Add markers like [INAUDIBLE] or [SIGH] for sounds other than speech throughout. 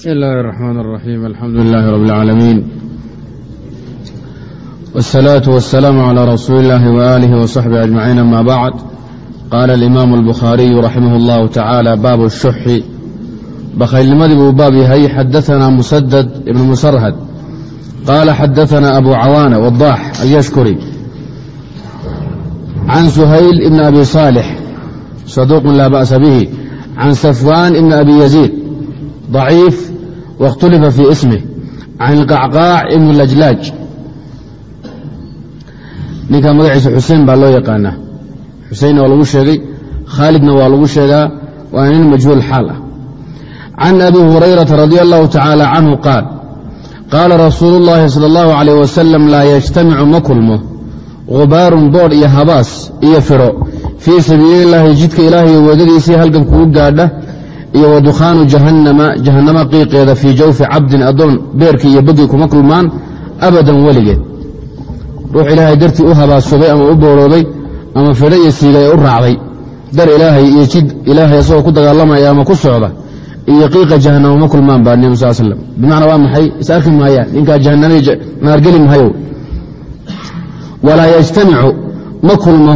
بسم الله الرحمن الرحيم الحمد لله رب العالمين والصلاة والسلام على رسول الله وآله وصحبه أجمعين أما بعد قال الإمام البخاري رحمه الله تعالى باب الشح bkhaylnimadii buu baab yahay xadaثna muسدد ibn musrhd qaala xadaثna abu cawaana wضاx alyashkuri can سhayl ibn abi صاalح صaduuq laa bأsa bih can safwan ibn abi yaزيid ضaciif واkhtulifa fii ismih can اlqacqaac ibn lajlaaj ninka magaciisa xusein baa loo yaqaanaa xusein waa lagu sheegay khaalidna waa lagu sheegaa waa nin majhuul xaal ah can abi hurayrata radi allahu tacaala canhu qaal qaala rasuulu اllaahi sala اllahu alayh wasalam laa yajtamicu ma kulmo gubaarun boodh iyo habaas iyo fidho fii sabiili illaahi jidka ilaahay wadadiisii halgan kugu gaadha iyo wa dukhaanu jahannama jahannama qiiqeeda fii jawfi cabdin addoon beerkii iyo boggii kuma kulmaan abadan weligeed. Ruux ilaahay dartii u habaasubay ama u booroobay ama fidho iyo siigay u raacday. Dar ilaahay iyo jid ilaahay isagoo ku dagaalamaya ama ku socda iyo qiiqa jahanama ma kulmaan baa nebi sal slam bimacnaa waa maxay? Is arki maayaan ninkaa jahanamay naargeli mahayow walaa yajtamicu ma kulmo.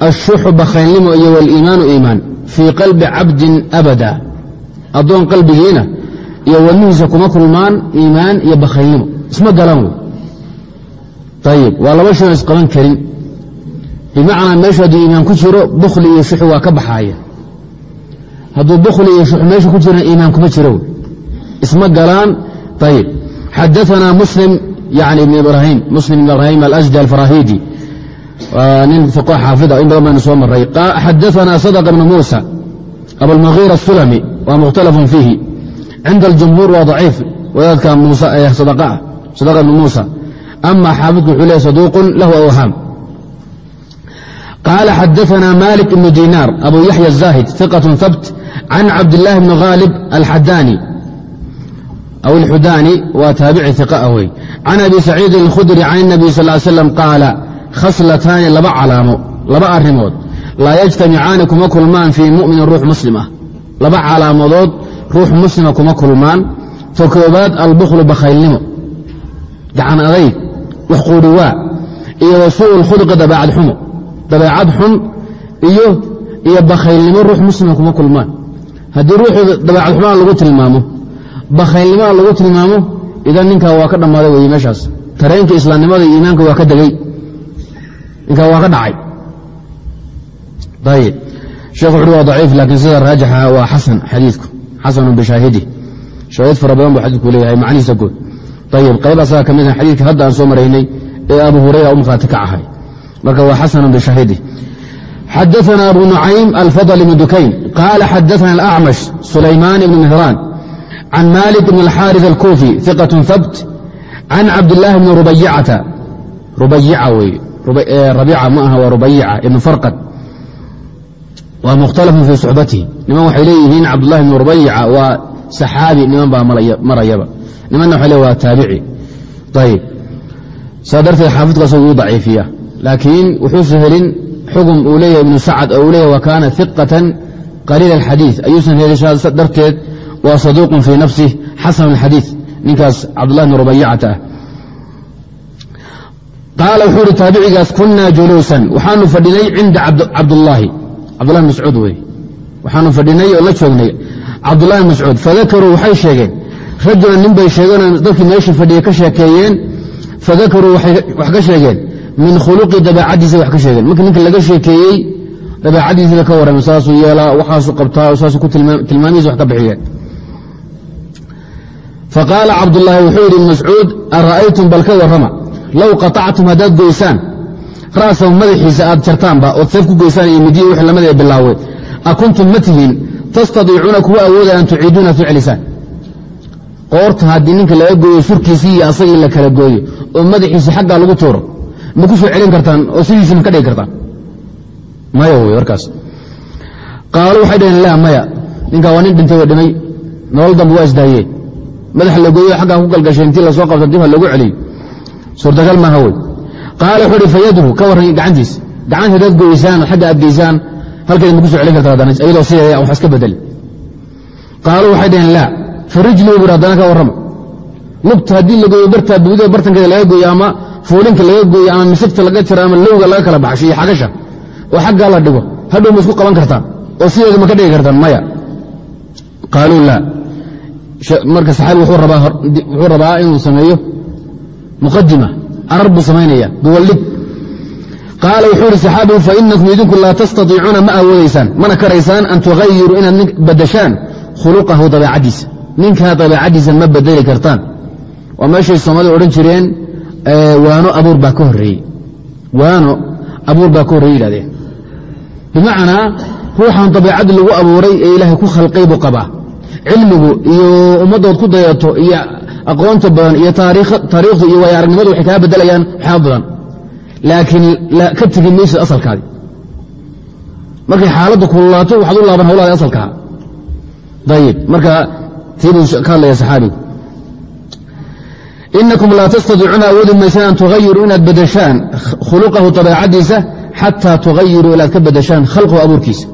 Ashuxu bakhaylnimo iyo waliimaanu iimaan fii qalbi cabdin abada addoon qalbigiina iyo wadnihiisa kuma kulmaan iimaan iyo bakhaylnimo isma galan ayib waa laba shay isqaban karin bimacnaa meeshu hadduu iimaan ku jiro bukhli iyo shuxu waa ka baxaaya hadduu bukli iyo shux meesha ku jiran iimaan kuma jiro isma galaan ayib xadaanaa muslim yani ibn ibrahim muslim ibn ibrahim alasdi alfarahidi nin fiqo xaafida in badan baynu soo maray xadaanaa sadq ibn muusa abulmahiir asulami waa mukhtalafun fiihi cinda aljumhuur waa daciif wadaadka sadqa ah sadqa ibn muusa ama xaafidku wuxuu leey saduuqun lahu awhaam qaala xadaanaa malik ibnu dinaar abu yaxya الzahid iqaة habt can cabdillaahi bni haalib alxadaani aw alxudaani waa taabici iqa ah wey can abi saciidin alkhudri can اnabiy sal ly slam qaala khaslataani laba calaamo laba arrimood. Laa yajtamicaani kuma kulmaan fii mu'minin ruux muslim ah. Laba calaamadood ruux muslima kuma kulmaan. Ta koobaad albukhlu bakhaylnimo. Gacan adayg wax quudhiwaa iyo wa suuءu اlkhulqi dabeecad xumo. Dabeecad xun iyo bakhaylnimo ruux muslima kuma kulmaan. Haddii ruuxu dabeecad xumaan lagu tilmaamo bakhaylnimaa lagu tilmaamo idan ninkaa waa ka dhammaaday wey meeshaas. Tareenka islaamnimada iyo iimaanka waa ka degey ninkaa waa ka dhacay ayib sheekh wuxuui waa daciif laakiin sida raajixa waa xasan xadiidku xasanu bishaahidi shawaahid fara badan buu xadiidku leeyahay macnihiisa good ayib qayb asaga ka mid ah xadiidka hadda aan soo maraynay ee abu hurayra u markhaati ka ahay marka waa xasanu bishaahidi xadaثna abu nucaym alfضل bn dukayn qaala xadaثna اlأcmash sulaymaan ibn mihraan can malik bn اlxاariث اlkufi ثiqaة habt can cabdالlahi bni rubayicata rubayica wey rabiica ma aha waa rubayica ibn farqad. Waa mukhtalafun fii suxbatihi. Niman waxay leeyihiin cabdullahi bn rubayica waa saxaabi niman baa marayaba. Nimanna waxay le waa taabici. Ayib saa darteed xaafidku asagu uu daciifiya laakiin wuxuusa helin xugum uu leeyahay ibnu sacad oo uu leeyahy wa kaana iqatan qaliila alxadiid ayuusan helin darteed waa saduuqun fii nafsih xasan alxadiid ninkaas cabdullahi bn rubayicata ah qaala wuxuu uhi taabicigaas kunaa juluusan waxaanu fadhinay cinda cabdullaahi cabdullahi bn mascuud wey waxaanu fadhinay oo la joognay cabdullahi bn mascuud fadakaruu waxay sheegeen rajulan nin bay sheegeenoo dadkii meeshii fadhiya ka sheekeeyeen fadakaruu wax ka sheegeen min khuluqi dabeecadiisa wax ka sheegeen markii ninka laga sheekeeyey dabeecadiisiiba ka warramay saasuu yeelaa waxaasuu qabtaa saasuu ku tilmaamihiisa wax ka bixiyeen faqaala cabdullaahi wuxuu yidhi mascuud ara'aytum bal ka warrama low qaطactum haddaad goysaan ra'sahu madaxiisa aad jartaanba ood seef ku goysaan iyo midiya wix lamada ee bilaaway. A ma tihiin tastadiicuuna kuwa awooda an tuciiduuna soo celisaan qoorta haddii ninka laga gooyo surkiisii iyo asagii la kala gooyo oo madaxiisi xaggaa lagu tuuro ma ku celin kartaan oo sidiisi ma ka dhigi kartaan. Maya wey warkaas. Qaalu waxay dhaheen laa maya ninkaa waa nin dhintay oo dhimay. Nolol dambe waa isdaayee madaxa la gooyo xaggaa ku galgashay intii la soo qabta dib ha loogu celiyo suurtagal maaha wey qaala wuxuu uhi fayaduhu ka warran gacantiis. Gacanta hadaad goysaan xagga aad geysaan halkeeda ma ku soo celin kartaa haddana iyadoo sideeda wax iska bedeli. Qaaluu waxay dhaheen laa farijligu bur haddana ka warrama lugta haddii lagoyo bartaa buuda bartankeeda laga gooyo ama fuulinka laga gooyo ama misigta laga jiro ama lowga laga kala baxsho iyo xagasha oo xaggaa la dhigo hadhow ma isku qaban kartaan oo sideeda ma ka dhigi kartaan maya. Qaaluu laa. Marka saxaabi wuxuu rabaa inuu sameeyo muqadima arar buu samaynaya duwaldhig qaala wuxuu ihi saxaabigu fainakum idinku laa tastaiicuuna ma awoodaysaan mana karaysaan an tughayiruu inaad badashaan khuluqahu dabeecaddiisa. Ninkaa dabeecaddiisa ma bedeli kartaan. Waa meeshay soomaalida odhan jireen waano abuur baa ka horreeyey. Waano abuur baa ka horreye yidhahdeen bimacnaa ruuxan dabeecaddi lagu abuuray ee ilaahay ku khalqay buu qabaa. Cilmigu iyo ummaddood ku dayato iyo aqoonta badan iyo taariikhdu iyo waaya aragnimadu waxay kaa beddelayaan waxyaaba badan. Laakiin ka tegi maysid asalkaadi. Markay xaaladdu kululaato waxaad u laaban hawlaadi asalkaha ayib marka tii buu ka hadlaya saxaabigu inakum laa tastadiicuuna awoodi maysaan an tughayiruu inaad bedeshaan khuluqahu dabeecaddiisa xataa tughayiruu inaad ka bedeshaan khalqahu abuurkiisa.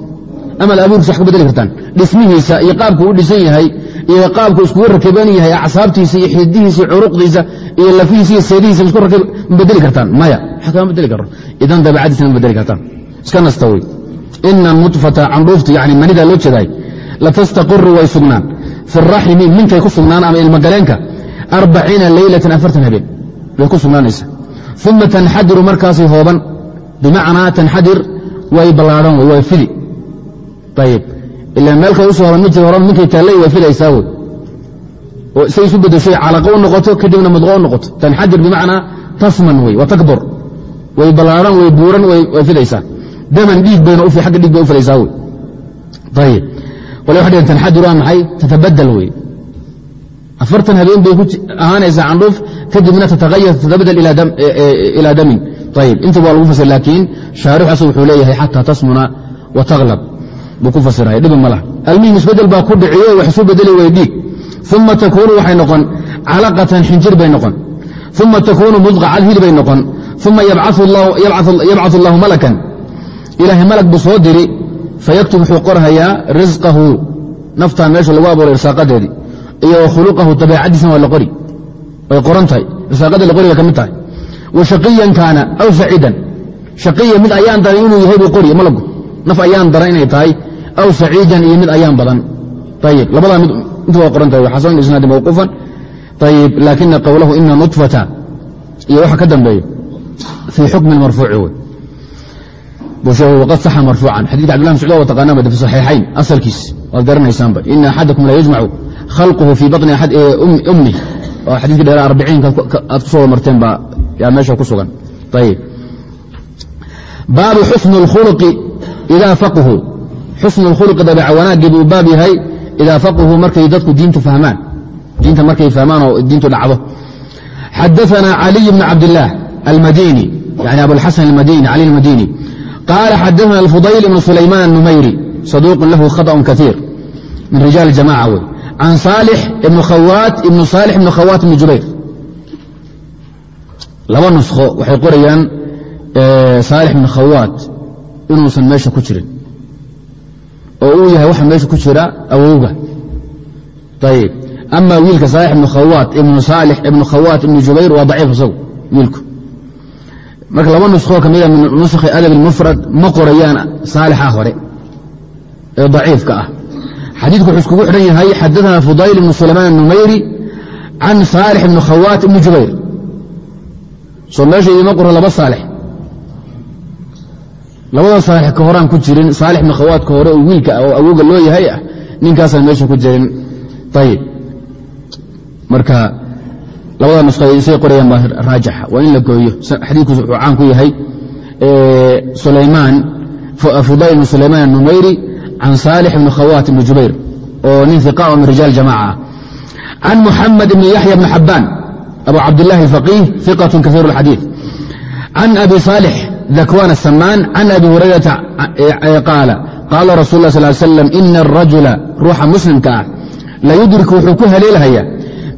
Ama abuurkiisa wax ka bedeli kartaan. Dhismihiisa iyo qaabku u dhisan yahay iyo qaabku iskugu rakiban yahay acsaabtiisa iyo xidihiisa curuqdiisa iyo lafihiisa iyo seedihiisa ma bedeli kartaan. Maya kama bedeli karo idan dabeecaddiisa ma bedeli kartaan. Iska nasta wey ina nudfata candhuufta yani manida loo jeedaay latastaqiru way sugnaan. Fi raximi minkay ku sugnaan ama ilmagaleenka arbaciina leylatan afartan habeen. Way ku sugnaanaysa. Uma tanxadiru markaasay hooban. Bimacnaa tanxadir way ballaadhan way fidi. Ayib ila meelka u soo horan mijir horan minkay taallay way fidaysaa wey oo say isu bedeshoy calaqo u noqoto kadibna mudqo u noqoto tanxadir bimacnaa tasman wey wa takbur way ballaadhan way buuran way fidaysaa daman dhiig bayna agga dhiig bay u fidaysaa wey ayib wala waxay dhaheen tanxadir waa maxay tatabadal wey afartan habeen bay ku ahaanaysaa candhuuf kadibna tatahayar tatabadal ilaa damin ayib inta waa lagu fasir laakiin shaarix asag wuxuu leeyahay xataa tasmuna wa taklab buu ku fasiraya dhibi ma laha. Almihim isbeddel baa ku dhiciyo wax isu bedeli way dhiig uma takuunu waxay noqon calaqatan xinjir bay noqon. Uma takuunu mudqa cadhil bay noqon. Uma yabcaث allahu malakan. Ilaahay malag buu soo diri fayaktub wuxuu qorhayaa risqahu naftan meesha lagu abuuray irsaaqadeedii iyo khuluqahu dabeecaddiisna waa la qori. Way qoran tahay irsaaqadii la qori bay ka mid tahay. Wa shaqiyan kaana aw saciidan. Shaqiya mid ayaan daran inuu yahay buu qori malagu naf ayaan daran inay tahay aw saciidan iyo mid ayaan badan ayib labadaa mid intu waa xasan isnaadi mawquufan ayib laakina qowlahu ina nudfata iyo waxa ka dambeeyo fii xukmi marfuuci wey baabu xusn اlkhulqi idaa faqhu xusn اlkhulqi dabeeca wanaaggii buu baab yahay idaa faqhu markay dadku diintu fahmaan diinta markay fahmaan oo diintu dhacdo xadaثana caliy bn cabdillaah almadini yani abulxasan almadini cali almadini قال xadثna الفضyل بن سليمان النmayري صدوq lahu خطأ kaثيir min rijaal الجamاعة wy عan صالح بن khawاt بن صالح بن khawاt بن jubayr laba نuskho waxay qorayaan صaalح بن khawاt inuusan meesha ku jirin oo uu yahay waxa meesha ku jira awowga. Ayb ama wiilka saalix ibnu khawaat ibnu saalix ibnu khawaat ibnu jubayr waa daciif isagu wiilku. Marka laba nuskhoo ka mida ah min nuskhi adab ilmufrad ma qorayaan saalixa ah hore ee daciifka ah. Xadiidku wuxuu iskugu xidhan yahay xadaana fudayl ibnu sulaymaan anumayri can saalix ibnu khawaat ibni jubayr. Soo meesha iima qoro laba saalix labada saalix ka horaan ku jirin saalix makhawaadka hore oo wiilka ah oo awowga loo yahay ah ninkaasaan meesha ku jirin. Ayib marka labada nusqay say qorayaan baa raajixa waa in la gooyo. Xadiidkuus wuxuu caan ku yahay sulaymaan fudayl ibn sulaymaan anumayri can saalix ibni khawaat ibni jubayr oo nin iqa oo min rijaal jamaca ah. Can muxamed ibni yaxya bni xabbaan abu cabdillaahi faqiih iqatun kaiir اlxadiid can abi saalix dakwan asamaan can abi hurayrata qaala qaala rasul lah sal slam ina arajula ruuxa muslimka ah layudriku wuxuu ku haleelhayaa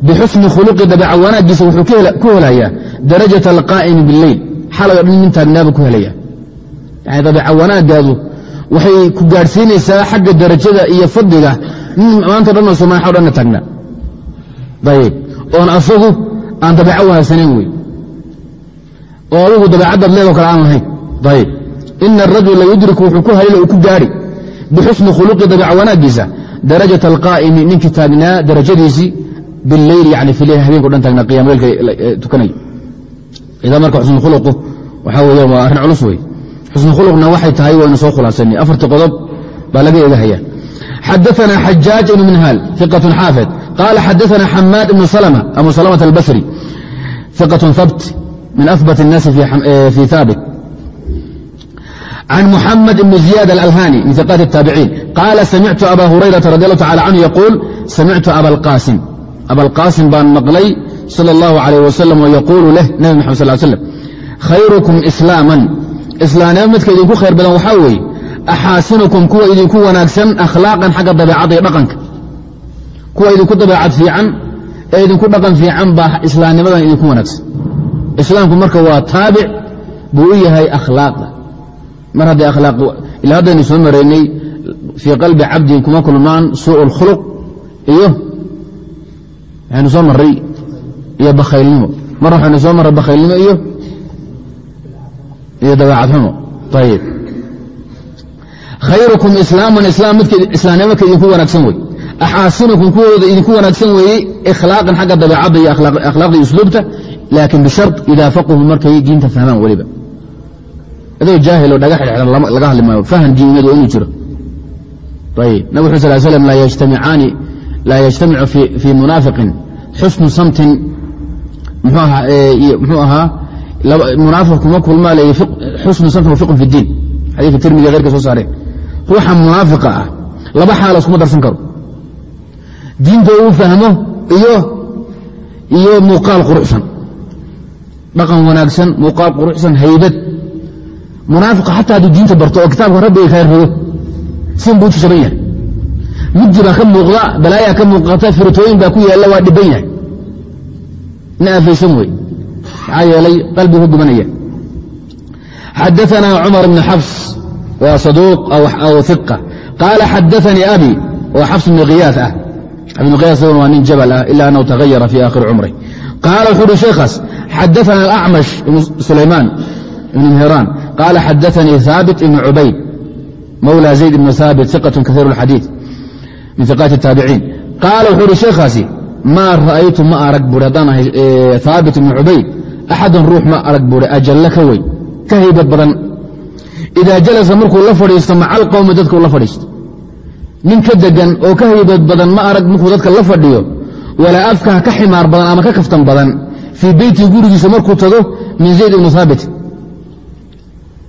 bixusni khuluqi dabeeca wanaaggiisa wuxuu ku helayaa darajata alqaa'imi bileyl xalay o dhan nin taagnaaba ku helaya dabeeca wanaaggaadu waxay ku gaadhsiinaysaa xagga darajada iyo fadliga nin maanta dhanoo somaxa o dhanna taagnaa ayib oon asagu aan dabeeco wanaagsanayn wey oo adugu dabeecaddaad leedoo kale aan lahayn ayib ina arajul la yudriku wuxuu ku halila uu ku gaari bixusni khuluqi dabeeca wanaaggiisa darajat alqaa'imi ninkii taagnaa darajadiisii bileyl yani fi leyl habeenka o dhan taagnaa qiyamleylka tukanay idaa marka xusnu khuluqu waxaa weeyaan waa arrin culus wey xusnu khuluqna waxay tahay waynu soo khulaasanay afarta qodob baa laga eegahaya xadaثna xajaaج ibn minhaal ثiqaة xaafid qaala xadaثna xamaad ibn slmة abu slmة albasri ثiqaة habt min aثbat الnaasi fi haabit can muxamed ibn ziyad alalhani min iqaat الtaabiciin qaala samictu aba hurayrata radi allahu tacala canhu yaquul samictu abalqaasim abalqaasim baan maqlay sala اllahu alayh wasalam oo yaquulu leh nabi maxamed sal slam khayrukum islaaman islaamnimo midka idinku khayr badan waxaa weeye axaasinukum kuwa idinku wanaagsan akhlaaqan xagga dabeecadda iyo dhaqanka kuwa idinku dabeecad fiican ee idinku dhaqan fiican baa islaamnimadan idinku wanaagsan islaamku marka waa taabic buu u yahay akhlaaqda. Mar hadday akhlaaq ilaa haddaynu soo maraynay fii qalbi cabdin kuma kulmaan suu اlkhuluq iyo waxaynu soo maray iyo bakhaylnimo. Mar waxaynu soo marray bakhaylnimo iyo iyo dabeecad xumo. Ayib khayrukum islaaman islaam midka islaamnimo idinku wanaagsan wey axaasinukum kuwooda idinku wanaagsan weeyey ikhlaaqan xagga dabeecadda iyo akhlaaqda iyo usluubta laakin bishar idaa markay diinta fahmaan weliba. Adoo jaahiloo dhaga xidhxidhan laga hadli maayo fahan waa inuu jiro. Ayib nabig ux sal slam laa yajtamicu fii munaafiqin xusnu samtin muxuu ahaa munaafiq kuma kulmaa xusnu samtin wa fiqun fi diin xadiika tirmidi herka soo saareen ruuxa munaafiqa ah laba xaalo iskuma darsan karo. Diinta uu fahmo iyo muuqaal quruxsan dhaqan wanaagsan muuqaal quruxsan haybad. Munaafiqa xataa hadduu diinta barto oo kitaabka rabbiga kaa rogo sin buu jaban yahay. Mugdi baa ka muuqda balaayaa ka muuqata firitooyin baa ku yaalla waa dhiban yahay. Ina afaysan wey maxaa yeelay qalbigu gubanaya. Xadaثna cumar bn xafs waa saduuq aw iqa qaala xadaثanii abi oo xafs bn khiyaas ah. Bn khiyaas waa nin jabal ah ila anahu tagayara fi akhiri cumri. Qaala wuxuu uhi sheekhaas xadaثna alacmash ibn sulaymaan ibn mhiraan qaala xadaثanii haabit ibn cubayd mawlى zayd ibn haabit iqaة kahiir اxadiiث min iqaati الtaabiciin qaala wuxuu uhi sheekhaasi maa ra'aytu ma arag buuri haddaan ahay haabit ibn cubayd axadan ruux ma arag buuri ajalla ka weyn ka haybad badan idaa jalasa markuu la fadhiisto maca alqowmi dadka u la fadhiisto nin ka degan oo ka haybad badan ma arag markuu dadka la fadhiyo walaa afkaha ka ximaar badan ama ka kaftan badan fii beyti gurigiisa markuu tago min zayd ibni haabit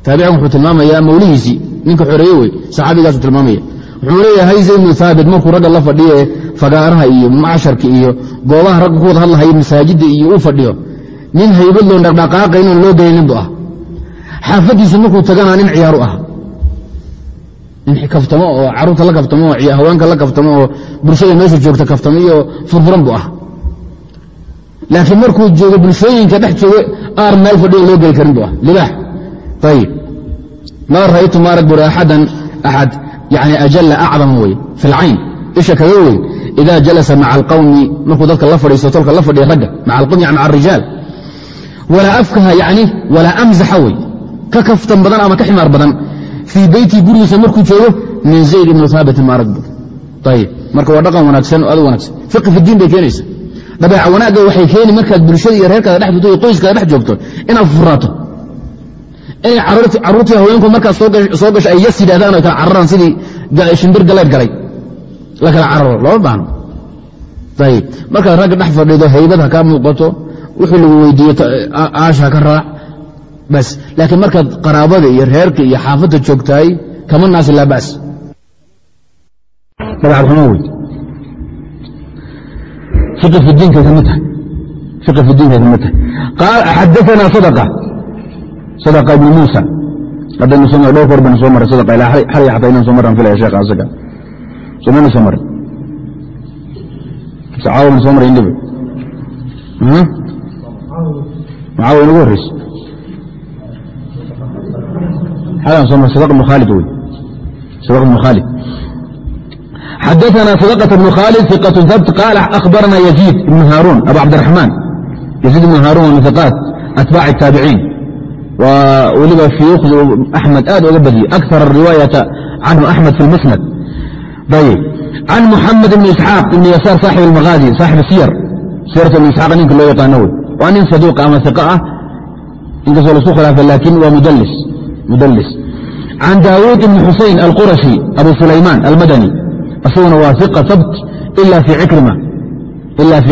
taabicigan wuxuu tilmaamayaa mawlihiisii ninka xoreeye wey saxaabigaasuu tilmaamaya wuxuu leeyahay zayd ibnu haabit markuu ragga la fadhiyo ee fagaaraha iyo macsharka iyo goobaha ragga ku wada hadlahaya masaajidda iyo u fadhiyo nin haybad loon dhaqdhaqaaqa inaan loo geynin bu ah xaafadiisa markuu tagana nin ciyaaru ah nin kaftamo oo carruurta la kaftamo oo haweenka la kaftamo oo bulshada meesha joogta kaftamo iyo furfuran bu ah laakiin markuu joogo bulshooyinka dhex joogo aar meel fadhiyo loo geli karin bu ah. Libaax. Ayib maa ra'aytu ma arag buri axadan axad yani ajalla acdama wey fi lcayn isha kaga weyn ida jalasa maca alqawmi markuu dadka la fadhiisto tolka la fadhiya ragga maca alqawmi yani maca arijaal walaa afkaha yani walaa amzaxa wey. Ka kaftan badan ama ka ximaar badan. Fii beyti gurigiisa markuu joogo min zayd ibni haabitin ma arag bur ayib marka waa dhaqan wanaagsan oo aad wanaagsan. Fiqi fi diin bay keenaysa dabeeca wanaagga waxay keeni markaad bulshada iyo reerkaada dhex joogto iyo qoyskaada dhex joogto inaad furaato. Inay carruurtii haweenku markaad soo gasho ay yas yidhahdaan o kala cararaan sidii shimbir galeed galay. La kala cararo looma baahno ayib markaad ragga dhex fadhido haybad ha kaa muuqato wuxuu lagu weydiiyo aash ha ka raac bas. Laakiin markaad qaraabada iyo reerka iyo xaafadda joogtahay kama naasi laa bas dabacad xumo wey fiqi fi diinkay ka mid tahay. Sadaqa. Sadaqa ibn muusa. Dhowr kor baynu soo maray xalay xataa inaan soo marran filaya sheekha asaga. Somayna soo maray caawana soo maray indhibe macaawa inagu horreyse xalan soo maray sadaq ibnu khaalid wey sadaq ibnu khaalid xadaثna صدقة بن khالد ثقة ثبت قال أخبرna يزيد بن hاrون أبو عبدالرحمن يزيد بن hاrون من ثقاaت أتباع التاaبعين weliba شhyuukhdu أحmed aad oga badiyey أكثر الرiواaيaةa canه أحmed في المسند ayب عن محaمد بن إسحاaq بن يسار صاaحب المغاaزي صاaحب السyر sيرة بن إسحاaq ninka loo yaqaano wey waa nin صaدوq ama ثiقة ah inkastoo laisku khilaafa lakin waa mudlis can daawuud ibn xusayn alqurashi abu sulaymaan almadani isaguna waa iqa habt ila fii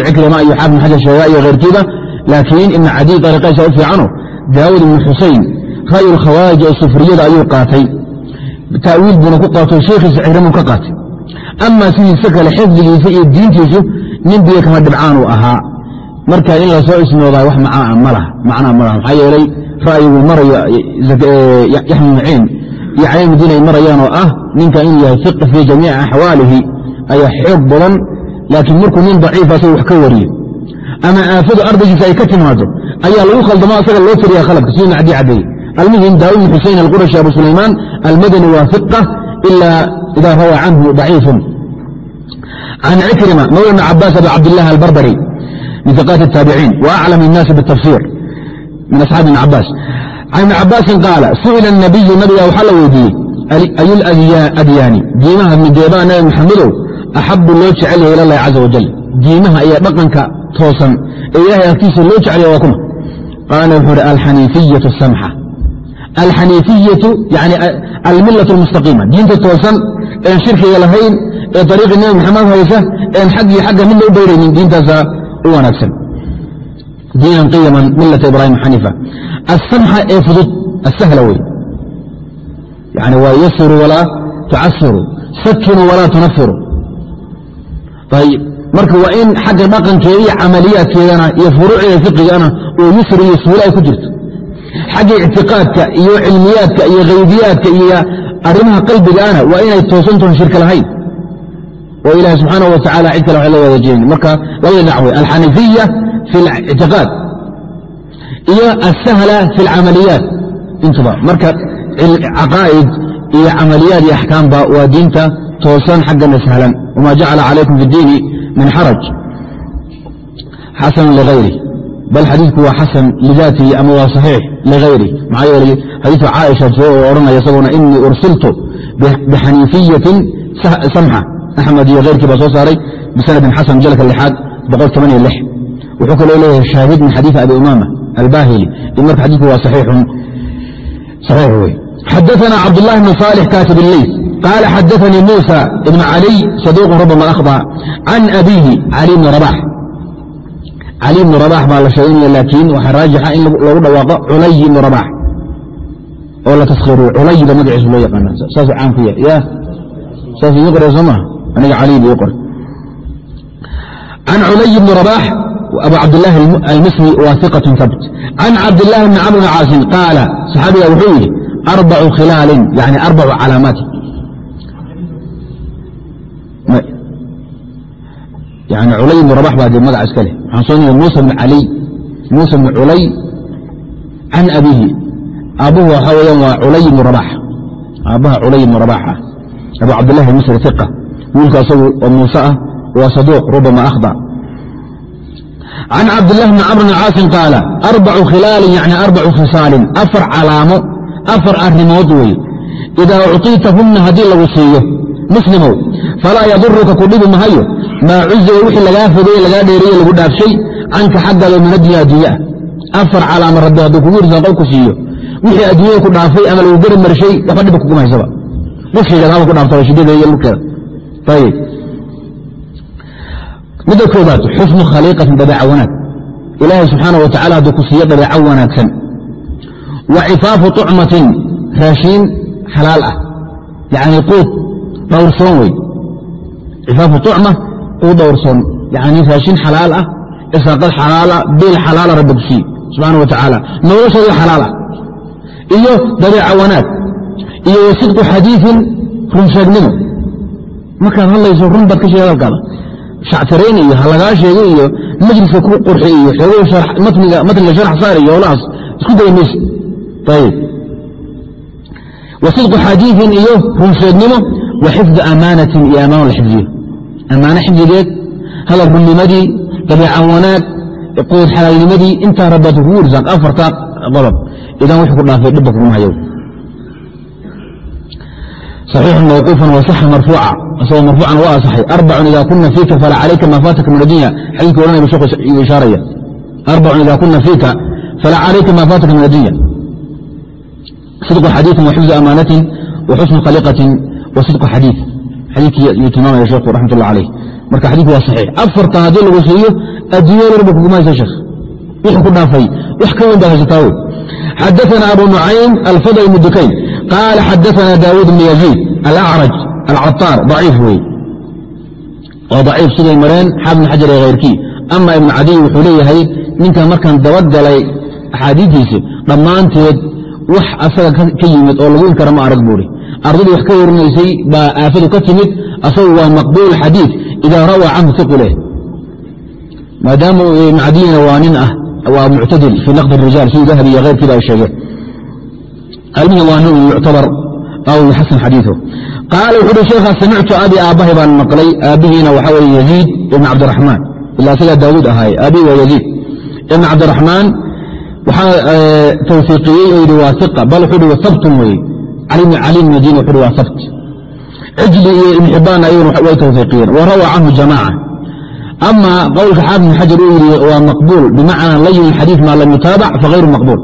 cikrima iyo xaafid xajar sheega iyo keyrkiiba laakiin ibn cadiy ariiqaysa u fiicano daawuud ibn xusayn ra'yu lkhawaarij ee sufriyada ayuu qaatay. Ta'wiil buuna ku qaato sheekhiisa cikrimu ka qaatay. Ama sidiisa kale xifdigiisa iyo diintiisu nin biyo kama dhibcaan uu ahaa. Marka in la soo isnoodaa wax macnaa ma laha. Maxaa yeelay ra'yigu marayo yaxmi maciin iyo caynmudin ay marayaanoo ah ninkan inuu yahay fiqi fii jamiici axwaalihi ayaa xoog badan laakiin markuu nin daciifa ah isaga wax ka wariyo ama aafadu ardaygiisa ay ka timaado ayaa lagu khaldamo asaga loo tiriya khaladka siduu nacdi caddeeye almuhim daawud bn xuseyn alqurashi abu sulaymaan almadani waa fiqa ilaa ida rawaa canhu daciifun. Can cikrima mawla bn cabaas abi cabdillahi albarbari min iqaati taabiciin wa aclam innaasi bitafsiir min asxaabi ibn cabaas an ibni cabaasin qaala su'ila nabiyu nabiga waxaa la weydiiyey ayuladyaani diimaha midoobaa nabi maxamedow axabu loo jecel yahay ila allahi caza wajal diimaha ayaa dhaqanka toosan ee ilahay agtiisa loo jecel yahay waa kuma qaala wuxuu hi alxaniifiyatu samxa alxaniifiyatu yani almillat almustaqiima diinta toosan een shirkiga lahayn ee ariiqii nabi maxamed haysa een xaggii xagga midna u dowraynin diintaasaa u wanaagsan diinan qiyaman milata ibraahim xaniifa. Asamxa ee fudud asahla wey yani waa yasiru walaa tucasiru sakinu walaa tunafiru ayb marka waa in xagga dhaqankeeda iyo camaliyaadkeedana iyo furuucdeeda fiqigana oo yusri iyo suula ay ku jirto. Xagga ictiqaadka iyo cilmiyaadka iyo haybiyaadka iyo arrimaha qalbigaana waa inay toosantoon shirka lahayn. Oo ilahi subxaana wa cid kale waxay la wadaajinayn marka labada dhinac alxanifiya fi اlictiqaad iyo asahla fi اlcamaliyaat intuba marka caqaa'id iyo camaliyaad iyo axkaamba waa diinta toosan xaggana sahlan wma jacala calaykum fi اdiini min xaraj xasan ligayri bal xadiidku waa xasan lidaatihi ama waa صaxiix ligayri maxaa yeelay xadiiثu caaisha soo odhanaya isaguna inii ursiltu bixaniifiyatin samxa axmed iyo keyrkii baa soo saaray bisanadin xasan jalka lixaad wuxuu kaloo leeyahay shaahid min xadiiث abi umama albahili marka xadiiku waa saxiix wey xadaثna cabdالlahi bn صالح katib الleys qaala xadaثanii muسى ibn عaliي saduq rabma akhطأ can abihi cali bn rabax cali bn rabax baa la sheeganaya laakiin waxaa raajixa in lagu dhawaaqo culay bn rabax oo la taskhiiriyo culayda magaciisa loo yaqaana saasuu caan ku yahay ya saas ii qoray soo maha aniga cali bii qoray can culay bn rabax abu cabdilaahi almisri waa iqatun habt can cabdilaahi bni camr bn caasin qaala saxaabiga wuxuu yidhi arbacu khilaalin yani arbacu calaamaatin yani culay ibnu rabax baa dee magac iska leh. Waxaan soo nigay muusa bni caliy muusa bni culay can abiihi. Aabbuhu waxaa weyaan waa culay ibnu rabax. Aabbaha culay ibnu rabax ah. Abu cabdillahi almisri iqa wiilku oo muuse ah waa saduuq rubama akhda can cabdillahi bni camr bni caasin qaala arbacu khilaalin yani arbacu khisaalin afar calaamo afar arrimood wey idaa ucطiitahunna haddii lagu siiyo muslimow falaa yaduruka ku dhibi mahayo maa cuziga wixii lagaa fogeye lagaa dheeriye lagu dhaafshay canka xaggaada min addunya adduunyaa afar calaamo rabbi hadduu kugu irsan qofku siiyo wixii adduunyada ku dhaafay ama lagu gari marshay waxba dhiba kuguma haysaba ku dhaaftaba shidadeeda iyo ayib midda koobaad xusnu khaliiqatin dabeeca wanaag. Ilaahay subxaana wa tacala hadduu ku siiyo dabeeco wanaagsan. Wa cifaafu tucmatin raashiin xalaal ah. Yacni quud dhowrsoon wey cifaafu tucma quud dhowrsoon yacni raashiin xalaal ah isaaqad xalaala biil xalaala rabbi ku siiye subxaana wa tacaala noloshooda xalaal ah. Iyo dabeeca wanaag. Iyo wa sidqu xadiiin runsheegnimo markaad hadlayso run baad ka sheega hadalkaada shactirayn iyo ha lagaa sheego iyo majliska ku qurxi iyo xoogo matniga sharax saar iyo howlahaas isku daya mayse ayib wa sidqu xadiiin iyo runsheegnimo wa xifdu amaanatin iyo ammaano la xifdiyo. Ammaano xifdigeed hadal runnimadii dabeecan wanaag quud xalaalnimadii intaa rabbaad kugu irsaaq afartaa qodob idan wuxuu ku dhaafay dhibba kuguma hayow صحيح موقوفا وصح مرفوعا isagoo marfuucan waa asaxay arbacun ida kuna fiika falaa calayka maa faataka min addunya xadiidka odhanaya bu sheekhu ishaaraya arbacun ida kuna fiika falaa calayka maa faataka min addunya sidqu xadiiثin wa xifzu amaanatin wa xusnu khaliqatin wa sidqu xadiiث xadiidkii yuu tilmaamaya sheekhu raxmat ullah calayh marka xadiidku waa saxiix afartan haddii lagu siiyo adduunya dharba kuguma haysa sheekh wuxuu ku dhaafay wax ka weyn baad haysataa wey xadaثana abu nucaym alfadl ibn dukayn qaala xadaثana daawuud bn yaziid alacraj alcaطaar daciif wey oo daciif siday mareen xaafid xajar ee khayrkii ama ibnu cadiy wuxuu leeyahay ninkan markaan dabagalay axaadiidiisa dhammaanteed wax asaga ka yimid oo lagu inkara ma arag buuri ardaydii wax ka warinaysay baa aafadu ka timid asagu waa maqbuul xadiid idaa rawaa canhu iqu leh maadaama ibnu cadiyna waa nin ah waa muctadil fii naqdi rijaal siduu dahabi iyo keyrkiiba ay sheegeen almihi waa nin yuctabar aw yuxasan xadiiثu qaala wuxu uhi sheekha samictu abi aabbahay baan maqlay. Aabbihiina waxa weye yaziid ibn cabdiraxmaan ilaa sidaa daawuud ahaaye aabbihi waa yaziid ibn cabdiraxmaan waxaa tawfiiqiyey oo yidhi waa iqa bal wuxuu hi sabtun weye cali bn diin wuxu hi waa sabt. Cijli iyo ibn xibaan ayaguna way tawfiiqiyeen. Wa rawaa canhu jamaaca. Ama qowlka xaafid bn xajar uu yidhi waa maqbuul. Bimacnaa layin xadiiث maa lam yutaabac fahayru maqbuul